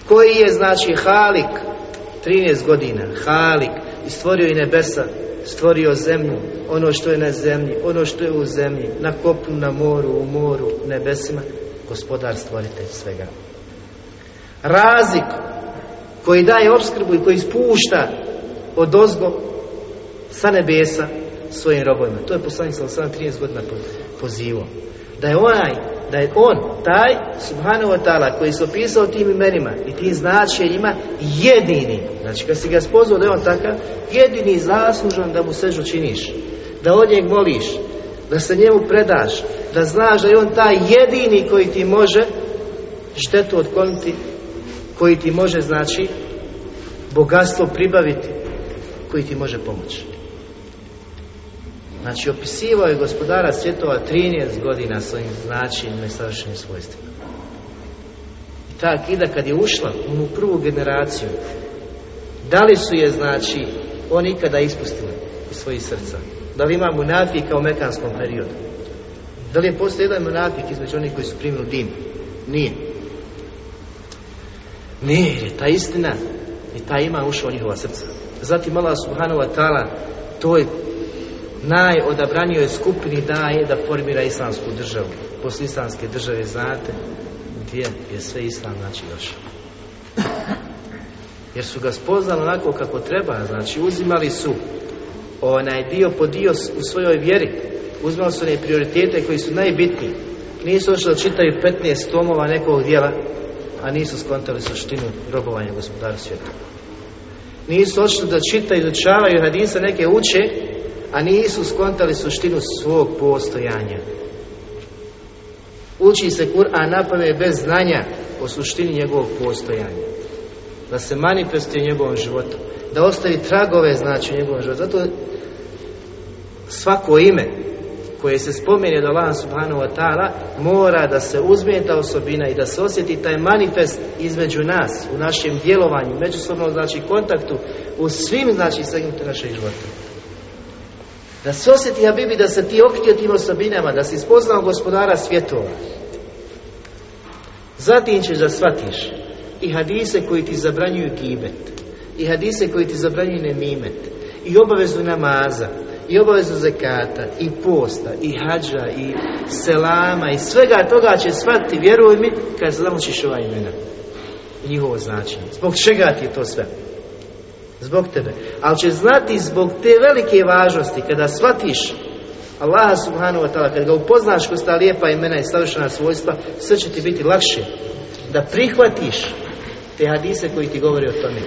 Koji je znači Halik 13 godina, Halik i stvorio i nebesa, stvorio zemlju, ono što je na zemlji, ono što je u zemlji, na kopnu, na moru, u moru, nebesima, gospodar stvoritelj svega. Razik koji daje obskrbu i koji spušta od ozgo sa nebesa svojim robovima. To je poslanik sa 30 godina pozivo. Da je onaj, da je on, taj subhanahu wa ta'ala koji se opisao tim imenima i tim značenjima jedini. Znači kad si ga spozvao da je on takav, jedini zaslužan da mu sežu činiš. Da od njeg moliš, da se njemu predaš, da znaš da je on taj jedini koji ti može štetu otkloniti, koji ti može znači bogatstvo pribaviti, koji ti može pomoći. Znači, opisivao je gospodara svjetova 13 godina svojim značenjima i savršenim svojstvima. I ta akida kad je ušla u onu prvu generaciju, da li su je, znači, oni ikada ispustili iz svojih srca? Da li ima munafika u mekanskom periodu? Da li je postoji jedan munafik između onih koji su primili din? Nije. Nije, jer je ta istina i ta ima ušla u njihova srca. Zatim Allah subhanahu wa ta'ala toj najodabranijoj skupini daje da formira islamsku državu. Posle islamske države znate gdje je sve islam znači došao. Jer su ga spoznali onako kako treba, znači uzimali su onaj dio po dio u svojoj vjeri. Uzimali su one prioritete koji su najbitniji. Nisu ošli da čitaju 15 tomova nekog dijela, a nisu skontali suštinu robovanja gospodara svijeta. Nisu ošli da čitaju, izučavaju hadisa, neke uče, a nisu skontali suštinu svog postojanja. Uči se Kur'an napave bez znanja o suštini njegovog postojanja. Da se manifestuje u njegovom životu. Da ostavi tragove znači u njegovom životu. Zato svako ime koje se spomene od Allah subhanahu wa ta'ala mora da se uzme ta osobina i da se osjeti taj manifest između nas u našem djelovanju, međusobnom znači kontaktu u svim znači segmentu našeg života. Da se osjeti Habibi da se ti okitio tim osobinama, da si spoznao gospodara svjetova. Zatim ćeš da shvatiš i hadise koji ti zabranjuju gibet, i hadise koji ti zabranjuju nemimet, i obavezu namaza, i obavezu zekata, i posta, i hađa, i selama, i svega toga će shvatiti, vjeruj mi, kad se naučiš ova imena. I njihovo značenje. Zbog čega ti je to sve? Zbog tebe. Ali će znati zbog te velike važnosti, kada shvatiš Allah subhanahu wa ta'ala, kada ga upoznaš kroz ta lijepa imena i savršena svojstva, sve će ti biti lakše da prihvatiš te hadise koji ti govori o tome.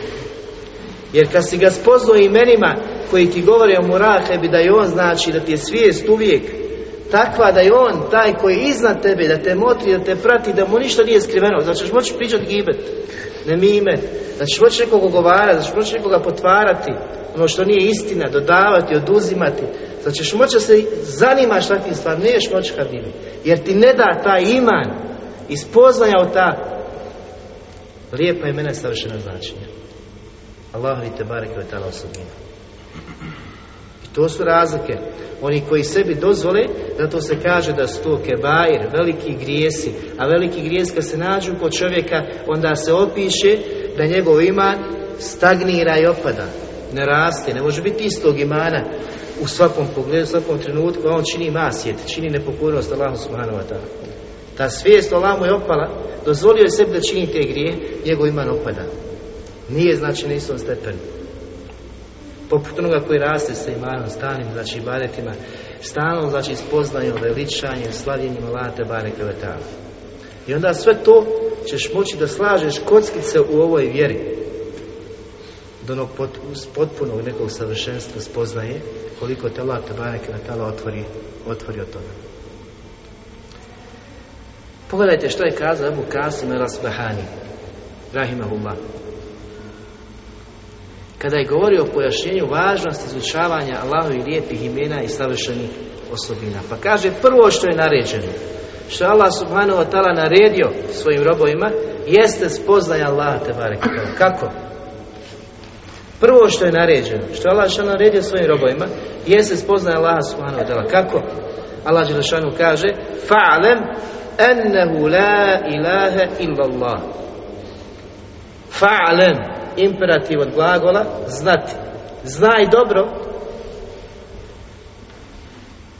Jer kad si ga spoznao imenima koji ti govore o murahebi, da je on znači da ti je svijest uvijek takva da je on taj koji je iznad tebe, da te motri, da te prati, da mu ništa nije skriveno. Znači ćeš moći pričati gibet, ne mime, da ćeš moći nekog ogovarati, da ćeš moći nekoga potvarati, ono što nije istina, dodavati, oduzimati. Znači ćeš moći da se zanimaš takvim stvarima, niješ moći habibi. Jer ti ne da taj iman ispoznaja od ta lijepa imena i savršena značenja. Allahovi te ve ta'ala osobina. To su razlike. Oni koji sebi dozvole, zato se kaže da su to kebair, veliki grijesi, a veliki grijes kad se nađu kod čovjeka, onda se opiše da njegov iman stagnira i opada. Ne raste, ne može biti istog imana u svakom pogledu, u svakom trenutku, a on čini masjet, čini nepokornost Allahu subhanahu wa ta'ala. Ta svijest o mu je opala, dozvolio je sebi da čini te grije, njegov iman opada. Nije znači na istom stepenu. Poput onoga koji raste sa imanom, stanim, znači baretima, stalno, znači spoznajom, veličanjem, slavljenjem Allaha te bareke I onda sve to ćeš moći da slažeš kockice u ovoj vjeri. Do onog potpunog nekog savršenstva spoznaje koliko te Allah te bareke otvori, otvori od toga. Pogledajte što je kazao Abu Kasim el-Asbahani, rahimahullah. Kada je govorio o pojašnjenju važnosti izučavanja Allahovih lijepih imena i savršenih osobina. Pa kaže prvo što je naređeno, što Allah subhanahu wa ta'ala naredio svojim robovima, jeste spoznaj Allaha te Kako? Prvo što je naređeno, što Allah što naredio svojim robovima, jeste spoznaj Allaha subhanahu wa ta'ala. Kako? Allah Đelešanu kaže Fa'alem ennehu la ilaha illallah. Fa'alem, imperativ od glagola, znati. Znaj dobro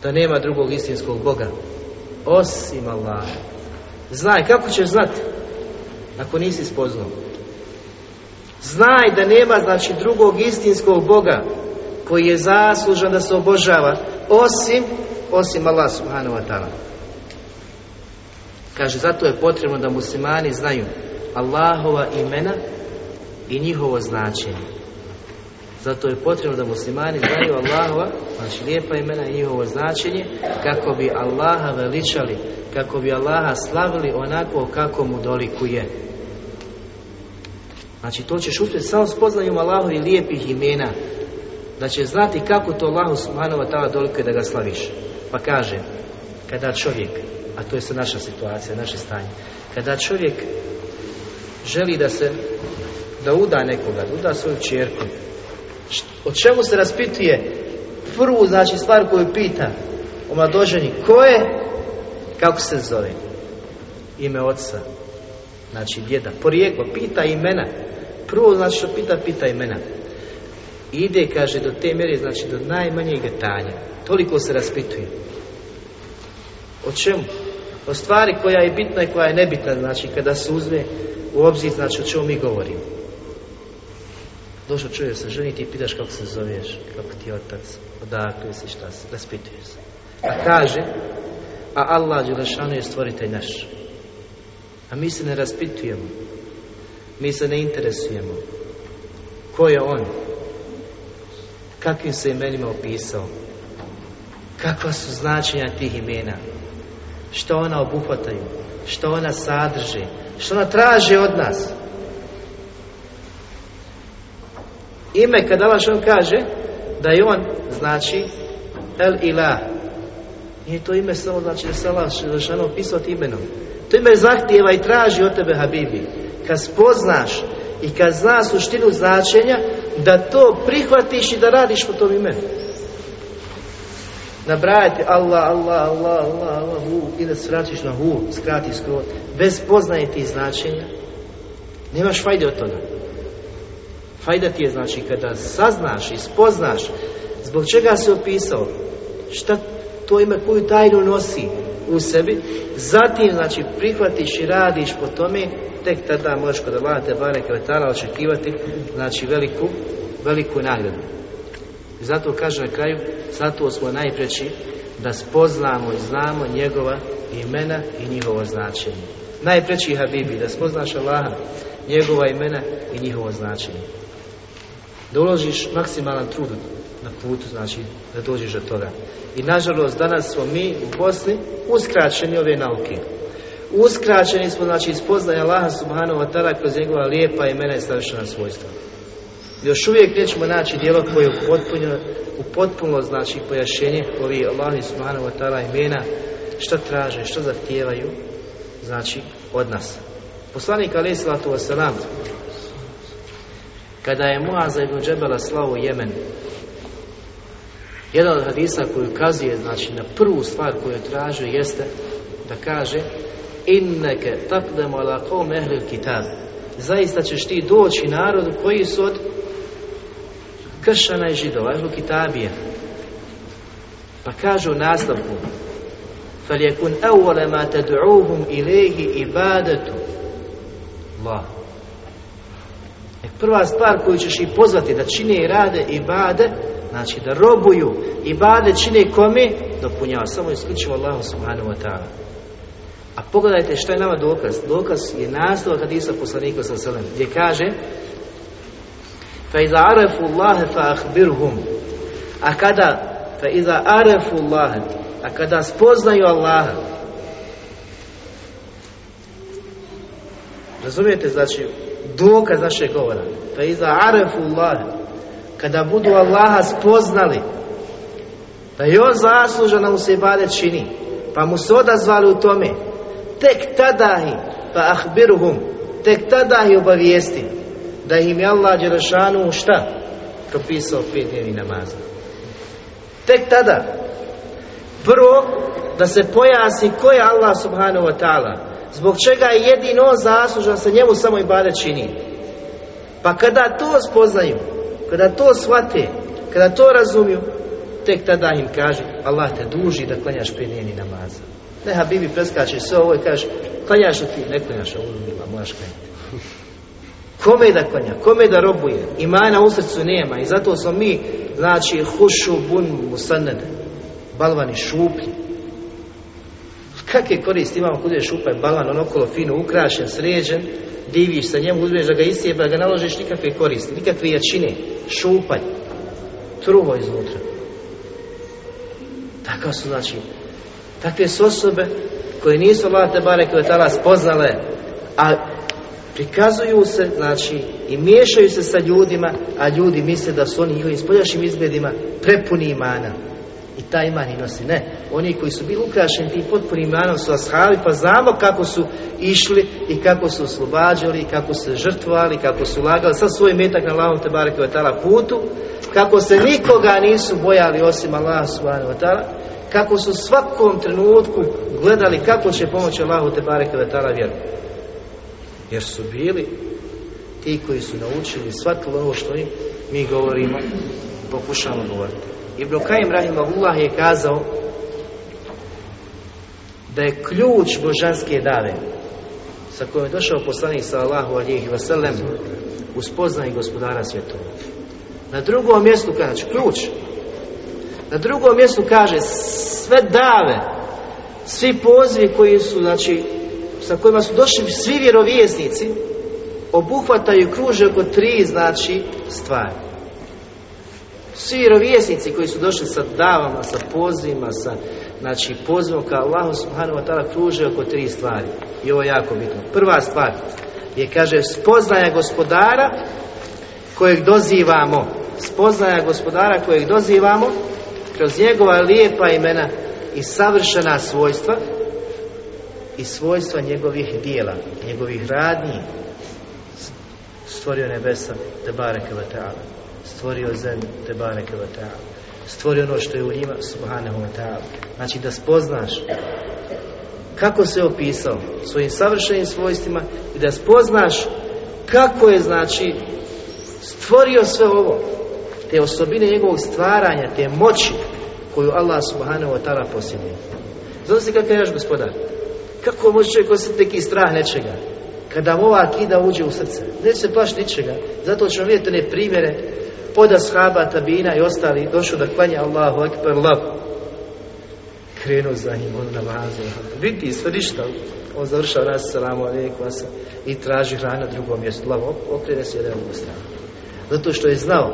da nema drugog istinskog Boga osim Allaha. Znaj, kako ćeš znati ako nisi spoznao? Znaj da nema znači drugog istinskog Boga koji je zaslužan da se obožava osim osim Allah subhanahu wa ta'ala. Kaže, zato je potrebno da muslimani znaju Allahova imena i njihovo značenje. Zato je potrebno da muslimani znaju Allahova, znači lijepa imena i njihovo značenje, kako bi Allaha veličali, kako bi Allaha slavili onako kako mu dolikuje. Znači to ćeš uspjeti samo spoznajom Allahovi lijepih imena, da će znati kako to Allahu subhanahu wa ta'ala dolikuje da ga slaviš. Pa kaže, kada čovjek a to je sad naša situacija, naše stanje. Kada čovjek želi da se da uda nekoga, da uda svoju čerku, o čemu se raspituje? Prvu, znači, stvar koju pita o mladoženi, ko je, kako se zove? Ime oca, znači djeda, porijeklo, pita imena. Prvo, znači, što pita, pita imena. Ide, kaže, do te mjere, znači, do najmanjeg detalja. Toliko se raspituje. O čemu? o stvari koja je bitna i koja je nebitna, znači kada se uzme u obzir, znači o čemu mi govorimo. Došao čovjek se ženi, ti pitaš kako se zoveš, kako ti je otac, odakle si, šta se, raspituje se. A kaže, a Allah Đelešanu je stvoritelj naš. A mi se ne raspitujemo. Mi se ne interesujemo. Ko je on? Kakvim se imenima opisao? Kakva su značenja tih imena? što ona obuhvataju, što ona sadrži, što ona traži od nas. Ime kada Allah kaže da je on znači El Ilah. Nije to ime samo znači da se Allah opisao imenom. To ime zahtijeva i traži od tebe Habibi. Kad spoznaš i kad znaš suštinu značenja, da to prihvatiš i da radiš po tom imenu nabrajati Allah, Allah, Allah, Allah, Allah, hu, i da svratiš na hu, skrati skoro, bez poznaje ti značenja, nemaš fajde od toga. Fajda ti je znači kada saznaš i spoznaš Zbog čega se opisao? Šta to ime koju tajnu nosi u sebi? Zatim, znači, prihvatiš i radiš po tome, tek tada možeš kod Allah te bare kvetala očekivati, znači, veliku, veliku nagradu. I zato kaže na kraju, zato smo najpreći da spoznamo i znamo njegova imena i njihovo značenje. Najpreći Habibi, da spoznaš Allaha, njegova imena i njihovo značenje. Da uložiš maksimalan trud na putu, znači da dođeš do toga. I nažalost danas smo mi u Bosni uskraćeni ove nauke. Uskraćeni smo, znači, spoznaje Allaha subhanahu wa ta'ala kroz njegova lijepa imena i savršena svojstva. Još uvijek nećemo naći dijelo koje je upotpunjeno, upotpuno znači pojašenje ovi Allahi subhanahu wa ta'ala imena, što traže, što zahtijevaju, znači, od nas. Poslanik alaih sallatu wasalam, kada je Muaza ibn Džebela slao u Jemen, jedan od hadisa koji ukazuje, znači, na prvu stvar koju traže jeste da kaže inneke takdemo ala qawm ehlil kitab zaista ćeš ti doći narodu koji su od kršana i židova, ehlu kitabije pa kaže u nastavku فَلْيَكُنْ أَوَّلَ مَا تَدْعُوهُمْ إِلَيْهِ إِبَادَةُ Allah e prva stvar koju ćeš ih pozvati da čine i rade ibade znači da robuju. Ibade čine kome? Dopunjava samo isključivo Allahu subhanahu wa ta'ala. A pogledajte što je nama dokaz. Dokaz je nastavak hadisa poslanika sa selem gdje kaže fa iza arefu Allahe fa ahbirhum a kada? Fa iza arefu Allahe. A kada spoznaju Allaha razumijete znači dokaz našeg govora. Fa iza arefu Allahe kada budu Allaha spoznali da je on zaslužan mu se ibadet čini pa mu se odazvali u tome tek tada ih pa ahbiruhum tek tada ih obavijesti da im je Allah Đerašanu šta? Propisao pet dnevni namaza. Tek tada prvo da se pojasni ko je Allah subhanahu wa ta'ala zbog čega je jedino on zaslužan sa njemu samo ibadet čini pa kada to spoznaju kada to shvate kada to razumiju tek tada im kaže Allah te duži da klanjaš pet dnevni namaza ne Habibi preskače sve ovo i kaže klanjaš li ti? Ne klanjaš, a uzmila, moraš klanjati. Kome da klanja? Kome da robuje? Imana u srcu nema i zato smo mi, znači, hušu bun musaned, balvani šuplji. Kakve koristi imamo kod je šupaj balvan, on okolo fino ukrašen, sređen, diviš sa njemu, uzmeš da ga isijeba, da ga naložiš nikakve koristi, nikakve jačine, šupalj, truvo iznutra. Takav su, znači, takve su osobe koje nisu Allah te barek tala spoznale, a prikazuju se, znači, i miješaju se sa ljudima, a ljudi misle da su oni njihovim spoljašnjim izgledima prepuni imana. Taj iman i nosi. Ne, oni koji su bili ukrašeni tim potpunim imanom su ashabi, pa znamo kako su išli i kako su oslobađali, kako se žrtvovali, kako su lagali sa svoj metak na Allahom te barek tala putu, kako se nikoga nisu bojali osim Allah subhanahu wa ta'ala, kako su svakom trenutku gledali kako će pomoći Allahu te taala vjeru. Jer su bili ti koji su naučili shvatili ono što im mi govorimo, pokušamo govoriti. Ibn Kajim Rahimahullah je kazao da je ključ božanske dave sa kojom je došao poslanik sallallahu alihi wasallam u spoznaj gospodara svjetova. Na drugom mjestu kaže ključ na drugom mjestu kaže sve dave, svi pozivi koji su, znači, sa kojima su došli svi vjerovjesnici, obuhvataju i kruže oko tri, znači, stvari. Svi vjerovjesnici koji su došli sa davama, sa pozivima, sa, znači, pozivom ka Allahu subhanahu wa ta'ala kruže oko tri stvari. I ovo je jako bitno. Prva stvar je, kaže, spoznaja gospodara kojeg dozivamo. Spoznaja gospodara kojeg dozivamo kroz njegova lijepa imena i savršena svojstva i svojstva njegovih dijela, njegovih radnji stvorio nebesa te bareke stvorio zemlju te bareke ta'ala stvorio ono što je u njima subhanahu wa ta'ala znači da spoznaš kako se opisao svojim savršenim svojstvima i da spoznaš kako je znači stvorio sve ovo te osobine njegovog stvaranja, te moći koju Allah subhanahu wa ta'ala posjeduje. Zato se kakav je naš gospodar. Kako može čovjek osjetiti neki strah nečega? Kada mu ova akida uđe u srce. Neće se plaš ničega. Zato ćemo vidjeti one primjere od ashaba, tabina i ostali došao da klanja Allahu akbar lav. Krenu za njim, on namazu. Vidi sve ništa. On završava raz salamu i traži hrana drugom mjestu. Lav okrene se jedan u stranu. Zato što je znao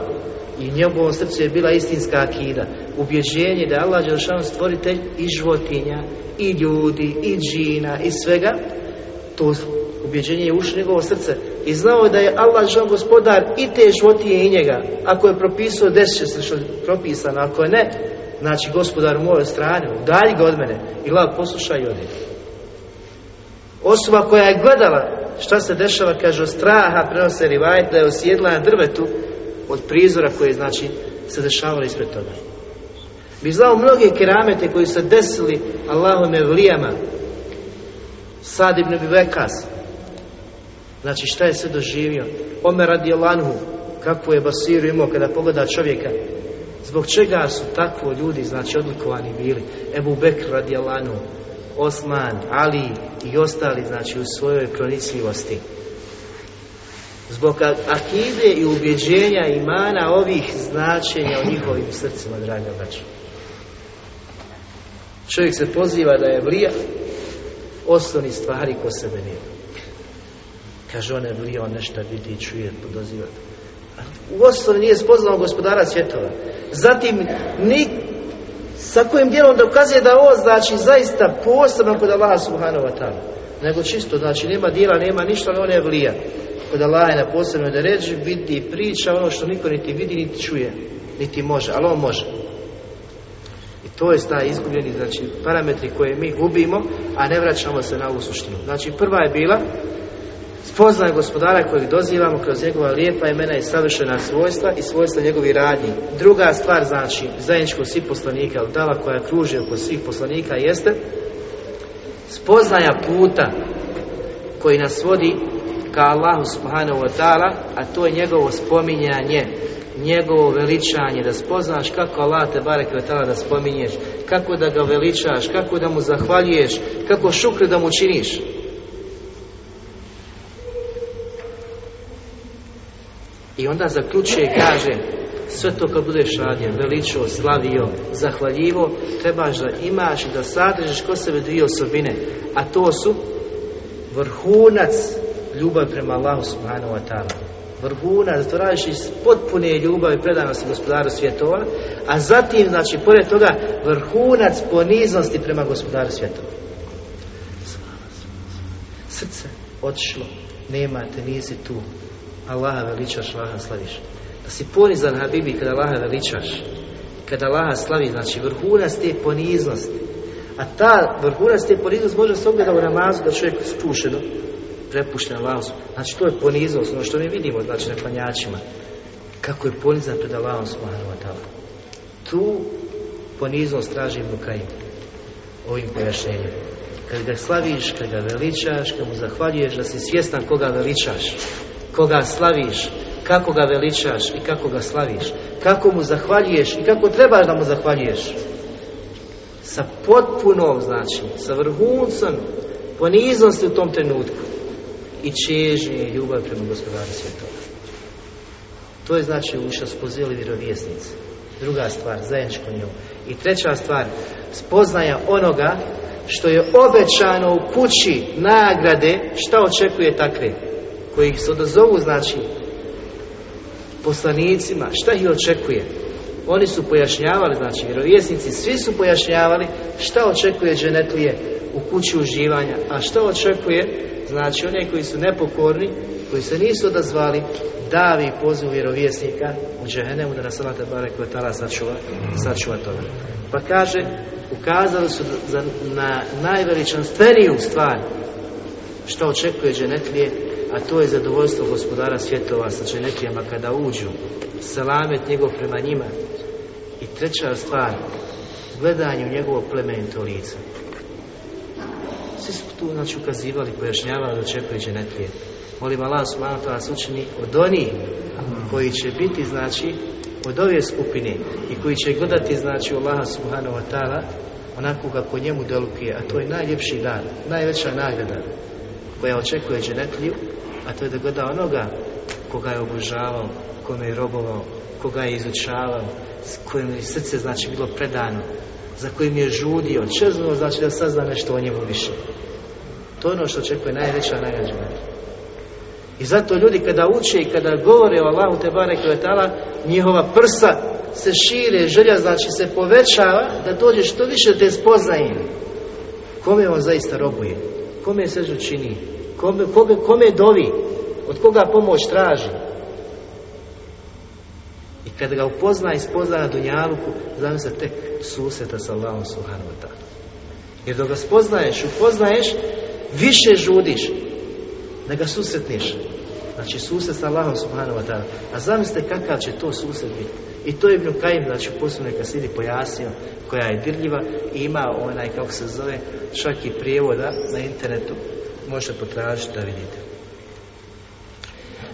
i njegovom srcu je bila istinska akida. Ubjeđenje da je Allah Đelšan stvoritelj i životinja, i ljudi, i džina, i svega. To ubjeđenje je ušlo njegovo srce. I znao da je Allah Đelšan gospodar i te životinje i njega. Ako je propisao, desit će se što je propisano. Ako je ne, znači gospodar u mojoj strani, udalji ga od mene. I lav poslušaj i odi. Osoba koja je gledala šta se dešava, kaže, straha prenose rivajt da je osjedla na drvetu od prizora koje znači se dešavalo ispred toga. Bi znao mnoge keramete koji su se desili Allahom vlijama Sad ibn Bivekas znači šta je sve doživio Omer radi Lanhu kakvu je Basiru imao kada pogleda čovjeka zbog čega su takvo ljudi znači odlikovani bili Ebu Bekr radi Lanhu Osman, Ali i ostali znači u svojoj pronicljivosti zbog akide i ubjeđenja imana ovih značenja u njihovim srcima, draga braća. Čovjek se poziva da je vlija, osnovni stvari ko sebe nema. Kaže, on je on nešto vidi, čuje, podoziva. U osnovi nije spoznao gospodara svjetova. Zatim, ni sa kojim dijelom dokazuje da ovo znači zaista posebno kod Allaha subhanahu wa ta'ala. Nego čisto, znači nema dijela, nema ništa, ali on je vlija kod Allaha je na posebnoj da ređi, vidi i priča ono što niko niti vidi, niti čuje, niti može, ali on može. I to je taj izgubljeni, znači, parametri koje mi gubimo, a ne vraćamo se na ovu suštinu. Znači, prva je bila spoznaje gospodara kojeg dozivamo kroz njegova lijepa imena i savršena svojstva i svojstva njegovi radnji. Druga stvar, znači, zajedničko svih poslanika, ali dala koja kruži oko svih poslanika jeste spoznaja puta koji nas vodi ka Allahu subhanahu wa ta'ala, a to je njegovo spominjanje, njegovo veličanje, da spoznaš kako Allah te barek ta'ala da spominješ, kako da ga veličaš, kako da mu zahvaljuješ, kako šukr da mu činiš. I onda zaključuje i kaže, sve to kad budeš radio, veličio, slavio, zahvaljivo, trebaš da imaš i da sadržiš ko sebe dvije osobine, a to su vrhunac ljubav prema Allahu subhanahu wa ta'ala. Vrhuna, zato radiš iz potpune ljubavi i predanosti gospodaru svjetova, a zatim, znači, pored toga, vrhunac poniznosti prema gospodaru svjetova. Srce otišlo, nemate, nisi tu. Allaha veličaš, Allaha slaviš. Da si ponizan, Habibi, kada Allaha veličaš, kada Allaha slavi, znači vrhunac te poniznosti. A ta vrhunac te poniznosti može se ogledati u namazu da čovjek spušeno, prepušten Allahom. Znači to je poniznost, ono što mi vidimo znači na klanjačima. Kako je ponizan pred Allahom subhanahu wa. Tu poniznost traži Kajim ovim pojašnjenjem. Kad ga slaviš, kad ga veličaš, kad mu zahvaljuješ da si svjestan koga veličaš, koga slaviš, kako ga veličaš i kako ga slaviš, kako mu zahvaljuješ i kako trebaš da mu zahvaljuješ. Sa potpunom, znači, sa vrhuncom poniznosti u tom trenutku i čežnje ljubav prema gospodaru svjetova. To je znači u što spozili vjerovjesnici. Druga stvar, zajedničko njemu. I treća stvar, spoznaja onoga što je obećano u kući nagrade, šta očekuje takve, koji se odazovu, znači, poslanicima, šta ih očekuje. Oni su pojašnjavali, znači, vjerovjesnici, svi su pojašnjavali šta očekuje dženetlije u kući uživanja, a šta očekuje Znači one koji su nepokorni, koji se nisu odazvali, davi poziv vjerovjesnika u džehennemu da nas Allah barek ta'ala sačuva, sačuva toga. Pa kaže, ukazali su na najveličanstveniju stvar što očekuje dženetlije, a to je zadovoljstvo gospodara svjetova sa dženetlijama kada uđu, salamet njegov prema njima. I treća stvar, gledanju njegovog plemenito lica. Svi su tu znači ukazivali, pojašnjavali da očekuje dženetlije. Molim Allah subhanahu wa ta'ala učini od onih koji će biti znači od ove skupine i koji će gledati znači Allaha subhanahu wa ta'ala onako kako njemu delukuje, a to je najljepši dan, najveća nagrada koja očekuje dženetliju, a to je da gleda onoga koga je obožavao, kome je robovao, koga je izučavao, s kojim je srce znači bilo predano, za kojim je žudio, čeznuo znači da sazna nešto o njemu više. To je ono što očekuje najveća nagrađena. I zato ljudi kada uče i kada govore o Allahu te bareke njihova prsa se šire, želja znači se povećava da dođe što više te spoznaje. Kome on zaista robuje? Kome sežu čini? Kome, kome, kome dovi? Od koga pomoć traži? I kada ga upozna i spozna na Dunjaluku, znam se tek suseta sa Allahom ta'ala. Jer dok ga spoznaješ, upoznaješ, više žudiš da ga susretniš. Znači susret sa Allahom subhanahu wa ta'ala. A zamislite kakav će to susret biti. I to je Ibn Kajim, znači posljednoj kasidi pojasnio, koja je dirljiva i ima onaj, kako se zove, čak i prijevoda na internetu. Možete potražiti da vidite.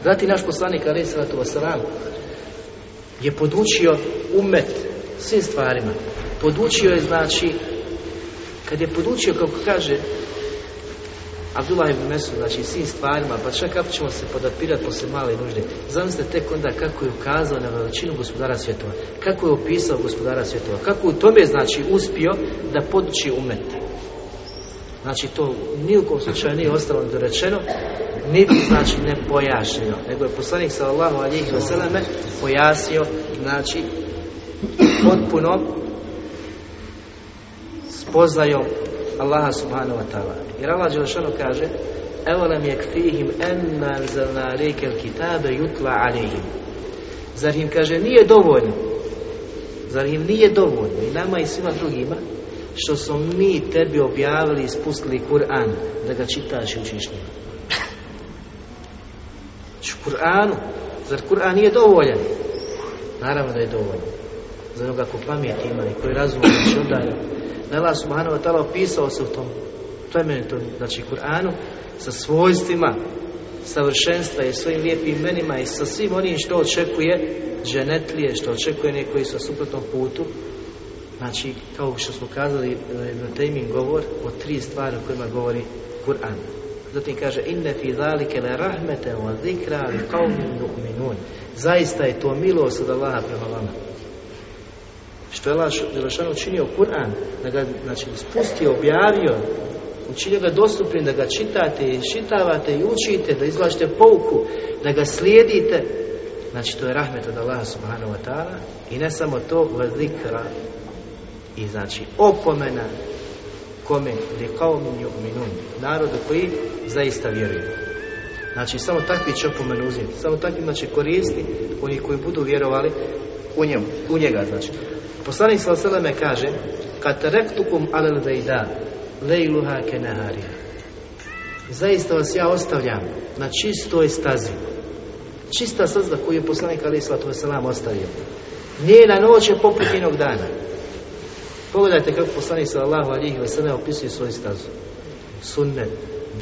Zatim naš poslanik sallatu wasalam je podučio umet svim stvarima. Podučio je znači kad je podučio, kako kaže Abdullah ibn Mesud, znači svim stvarima, pa čak kako ćemo se podapirati posle male nužde. Zamislite tek onda kako je ukazao na veličinu gospodara svjetova, kako je opisao gospodara svjetova, kako u tome znači uspio da poduči umet. Znači to ni u kom slučaju nije ostalo dorečeno, niti znači ne pojašnjeno, nego je poslanik sallallahu alihi vseleme pojasnio, znači potpuno spoznajom Allaha subhanahu wa ta'ala. Jer Allah Đelšanu kaže Evolem yakfihim enna anzalna alejke kitabe yutla alejhim. Zar im kaže nije dovoljno Zar im nije dovoljno i nama i svima drugima što smo mi tebi objavili i spustili Kur'an da ga čitaš i učiš njima. Znači, Kur'anu, zar Kur'an nije dovoljan? Naravno da je dovoljan. Za onoga ko pamet ima i koji razumije, znači onda Allah subhanahu wa ta'ala opisao se u tom plemenitom, znači Kur'anu, sa svojstvima savršenstva i svojim lijepim imenima i sa svim onim što očekuje ženetlije, što očekuje neki koji su suprotnom putu. Znači, kao što smo kazali na temin govor o tri stvari o kojima govori Kur'an. Zatim kaže inne fi zalike le rahmete wa zikra li qawmin Zaista je to milost od Allaha prema vama što je Allah učinio Kur'an, da ga znači, spustio, objavio, učinio ga dostupnim, da ga čitate i čitavate i učite, da izvlačite pouku, da ga slijedite. Znači, to je rahmet od Allaha subhanahu wa ta'ala i ne samo to, zikra i znači opomena kome li minun narodu koji zaista vjeruju. Znači, samo takvi će opomenu uzeti, samo takvi će koristi oni koji budu vjerovali u njemu, u njega, znači. Poslanik s.a.v. kaže Kad rektukum alel vejda Lejluha ke naharija Zaista vas ja ostavljam na čistoj stazi. Čista staza koju je poslanik ali s.a.v. ostavio. Njena noć je poput jednog dana. Pogledajte kako poslanik sallallahu alihi wasallam opisuje svoju stazu. Sunnet,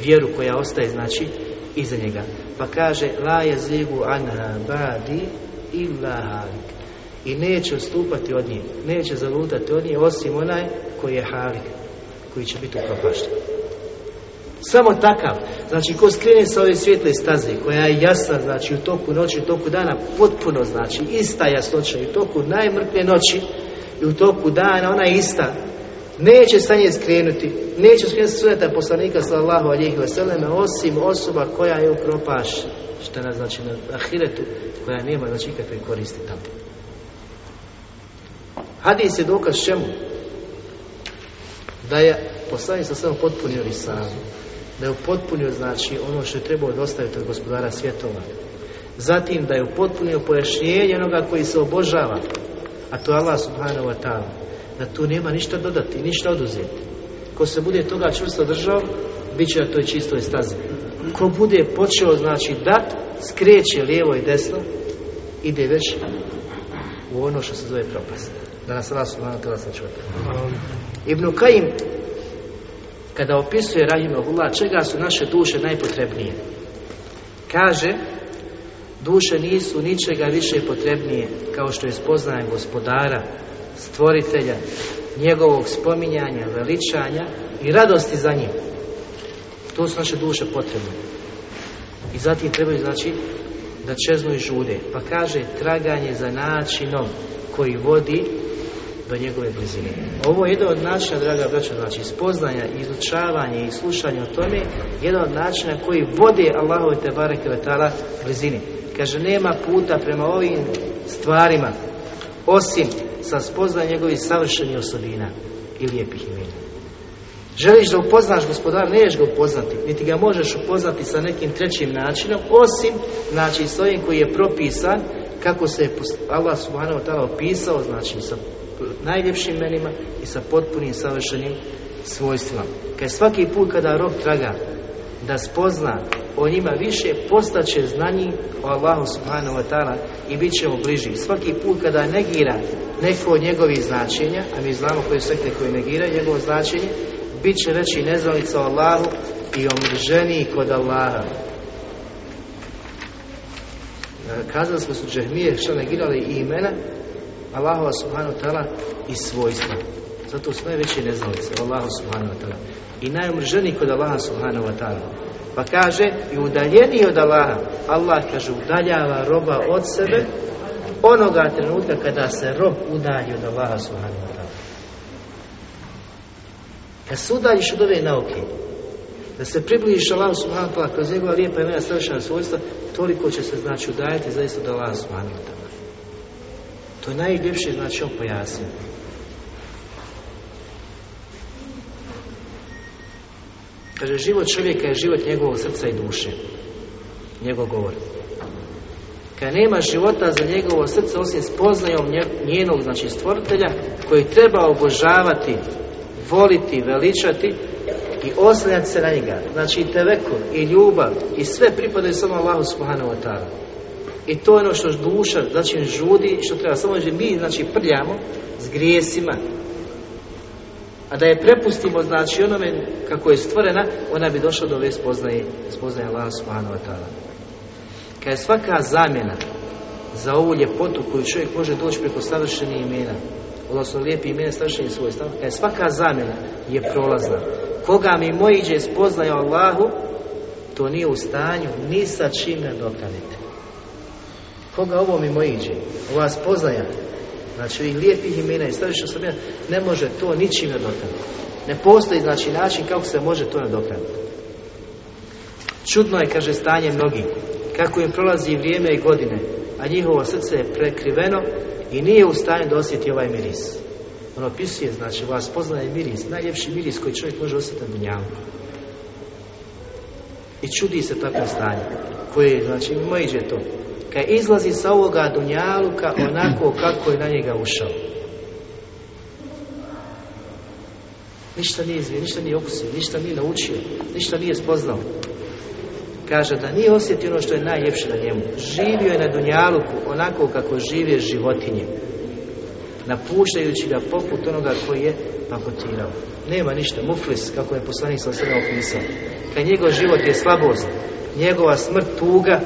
vjeru koja ostaje znači iza njega. Pa kaže La je zigu anha badi illa halik i neće odstupati od nje, neće zalutati od nje osim onaj koji je halik, koji će biti upropašten. Samo takav, znači ko skrene sa ove svijetle staze, koja je jasna, znači u toku noći, u toku dana, potpuno znači, ista jasnoća, i u toku najmrtve noći, i u toku dana, ona je ista, neće sa nje skrenuti, neće skrenuti sveta poslanika sallallahu alihi vseleme, osim osoba koja je upropaš, što nas znači na ahiretu, koja nema znači ikakve koristi tamo. Hadis je dokaz čemu? Da je poslanik sa samo potpunio risalu. Da je upotpunio znači ono što je trebao dostaviti od gospodara svjetova. Zatim da je upotpunio pojašnjenje onoga koji se obožava. A to je Allah subhanahu wa ta'ala. Da tu nema ništa dodati, ništa oduzeti. Ko se bude toga čvrsto držao, bit će na toj čistoj stazi. Ko bude počeo, znači, dat, skreće lijevo i desno, ide već u ono što se zove propast da nas Allah subhanahu ta'ala sačuva. Ibn Kajim kada opisuje Rahimahullah čega su naše duše najpotrebnije kaže Duše nisu ničega više potrebnije kao što je spoznaje gospodara, stvoritelja, njegovog spominjanja, veličanja i radosti za njim. To su naše duše potrebne. I zatim trebaju znači da čeznu i žude. Pa kaže traganje za načinom koji vodi do njegove blizine. Ovo je jedan od načina, draga braća, znači spoznanja, izučavanje i slušanje o tome, jedan od načina koji vode Allahove te bareke letala blizini. Kaže, nema puta prema ovim stvarima, osim sa spoznanjem njegovih savršenih osobina i lijepih imena. Želiš da upoznaš gospodara, neš ga upoznati, niti ga možeš upoznati sa nekim trećim načinom, osim, znači, s ovim koji je propisan, kako se Allah subhanahu wa ta'ala opisao, znači, sa najljepšim imenima i sa potpunim savršenim svojstvima. Kad svaki put kada rob traga da spozna o njima više, postaće znanji o Allahu subhanahu wa ta'ala i bit će mu bliži. Svaki put kada negira neko od njegovih značenja, a mi znamo koje sekte koji negira njegovo značenje, bit će reći neznalica o Allahu i omrženiji kod Allaha. Kazali smo su džehmije što negirali imena Allahova subhanahu ta'ala i svojstva. Zato su najveće neznalice Allahu subhanahu wa ta'ala. I najomrženiji kod Allaha subhanahu wa ta'ala. Pa kaže i udaljeniji od Allaha. Allah kaže udaljava roba od sebe onoga trenutka kada se rob udalji od Allaha subhanahu wa ta'ala. Kad se udaljiš od ove nauke, da se približiš Allahu subhanahu wa ta'ala kroz njegova lijepa imena savršena svojstva, toliko će se znači udaljiti zaista od Allaha subhanahu wa ta'ala. To je najljepše, znači on pojasnio. Kaže, život čovjeka je život njegovog srca i duše. Njegov govor. Kad nema života za njegovo srce osim spoznajom njenog, znači stvoritelja, koji treba obožavati, voliti, veličati i oslanjati se na njega. Znači i teveko, i ljubav, i sve pripadaju samo Allahu subhanahu wa ta'ala. I to je ono što duša, znači žudi, što treba samo že mi, znači prljamo s grijesima. A da je prepustimo, znači onome kako je stvorena, ona bi došla do ove spoznaje, spoznaje Allah subhanahu. Kad je svaka zamjena za ovu ljepotu koju čovjek može doći preko savršenih imena, odnosno lijepi imena savršenih svojstva, kad je svaka zamjena je prolazna. Koga mi mojiđe spoznaje Allahu, to nije u stanju ni sa čim ne. Koga ovo mimo iđe, ova spoznaja, znači ovih lijepih imena i staviš osobina, ne može to ničim nadoknaditi. Ne postoji znači način kako se može to nadoknaditi. Čudno je, kaže, stanje mnogih, kako im prolazi vrijeme i godine, a njihovo srce je prekriveno i nije u stanju da osjeti ovaj miris. On opisuje, znači, ova spoznaje miris, najljepši miris koji čovjek može osjetiti na. I čudi se takvo stanje, koje, znači, mimo iđe to kad izlazi sa ovoga dunjaluka onako kako je na njega ušao. Ništa nije izvio, ništa nije okusio, ništa nije naučio, ništa nije spoznao. Kaže da nije osjetio ono što je najljepše na njemu. Živio je na dunjaluku onako kako žive životinje. Napuštajući ga poput onoga koji je pakotirao. Nema ništa, muflis, kako je poslanik sa sve opisao. Kad njegov život je slabost, njegova smrt tuga,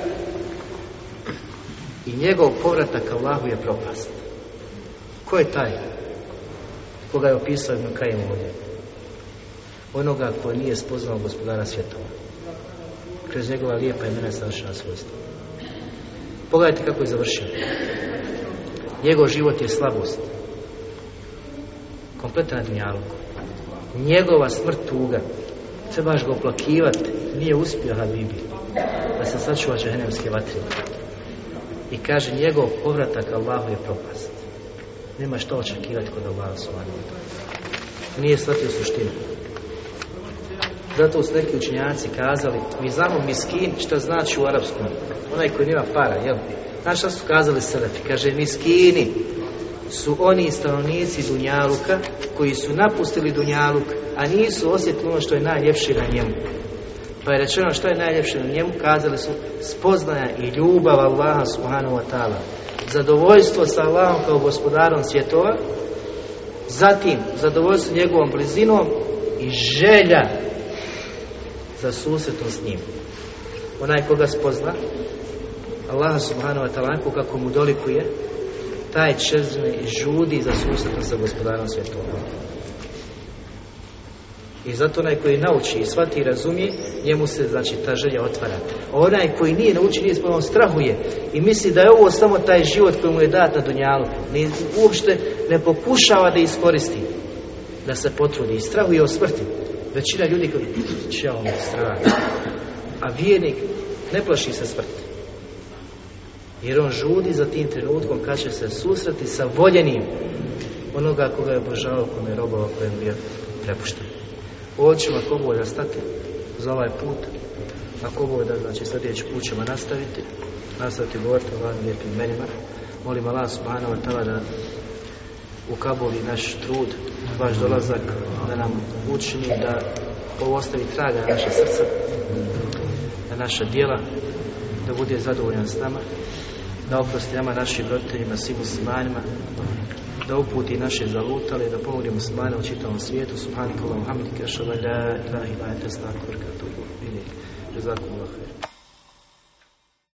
i njegov povratak Allahu je propast. Ko je taj? Koga je opisao Ibn Kajim ovdje? Onoga koji nije spoznao gospodara svjetova. Kroz njegova lijepa imena savršena svojstva. Pogledajte kako je završio. Njegov život je slabost. Kompletan dunjaluku. Njegova smrt tuga. Trebaš ga oplakivati. Nije uspio Habibi. Da se sačuva džahenemske vatre. I kaže njegov povratak Allahu je propast. Nema što očekivati kod Allaha subhanahu Nije shvatio suštinu. Zato su neki učinjaci kazali, mi znamo miskin što znači u arapskom. Onaj koji nema para, jel? Znaš šta su kazali selefi? Kaže, miskini su oni stanovnici Dunjaluka koji su napustili Dunjaluk, a nisu osjetili ono što je najljepše na njemu. Pa je rečeno što je najljepše na njemu, kazali su spoznaja i ljubav Allaha subhanahu wa ta'ala. Zadovoljstvo sa Allahom kao gospodarom svjetova, zatim zadovoljstvo njegovom blizinom i želja za susretom s njim. Onaj koga spozna, Allah subhanahu wa ta'ala kako mu dolikuje, taj čezne i žudi za susretom sa gospodarom svjetova. I zato onaj koji nauči i shvati i razumije, njemu se znači ta želja otvara. A onaj koji nije nauči, nije spomenu, strahuje i misli da je ovo samo taj život koji mu je dat na Dunjalu. Ni, uopšte ne pokušava da iskoristi, da se potrudi i strahuje o smrti. Većina ljudi koji će on strah. A vjernik ne plaši se smrti. Jer on žudi za tim trenutkom kad će se susreti sa voljenim onoga koga je obožavao, kome je robao, kojem je prepušten. Ćemo ako bolje stati za ovaj put. Ako bolje da znači sljedeći put ćemo nastaviti. Nastaviti govoriti o ovim lijepim imenima. Molim Allah subhanahu wa da ukaboli naš trud, vaš dolazak, da nam učini da ovo ostavi traga na naše srca, na naša dijela, da bude zadovoljan s nama, da oprosti nama našim roditeljima, svim muslimanima, da uputi naše zalutale, da pomogne muslimane u čitavom svijetu. Subhanak Allah, hamdika, šalala, la ilaha illa anta, astaghfiruka.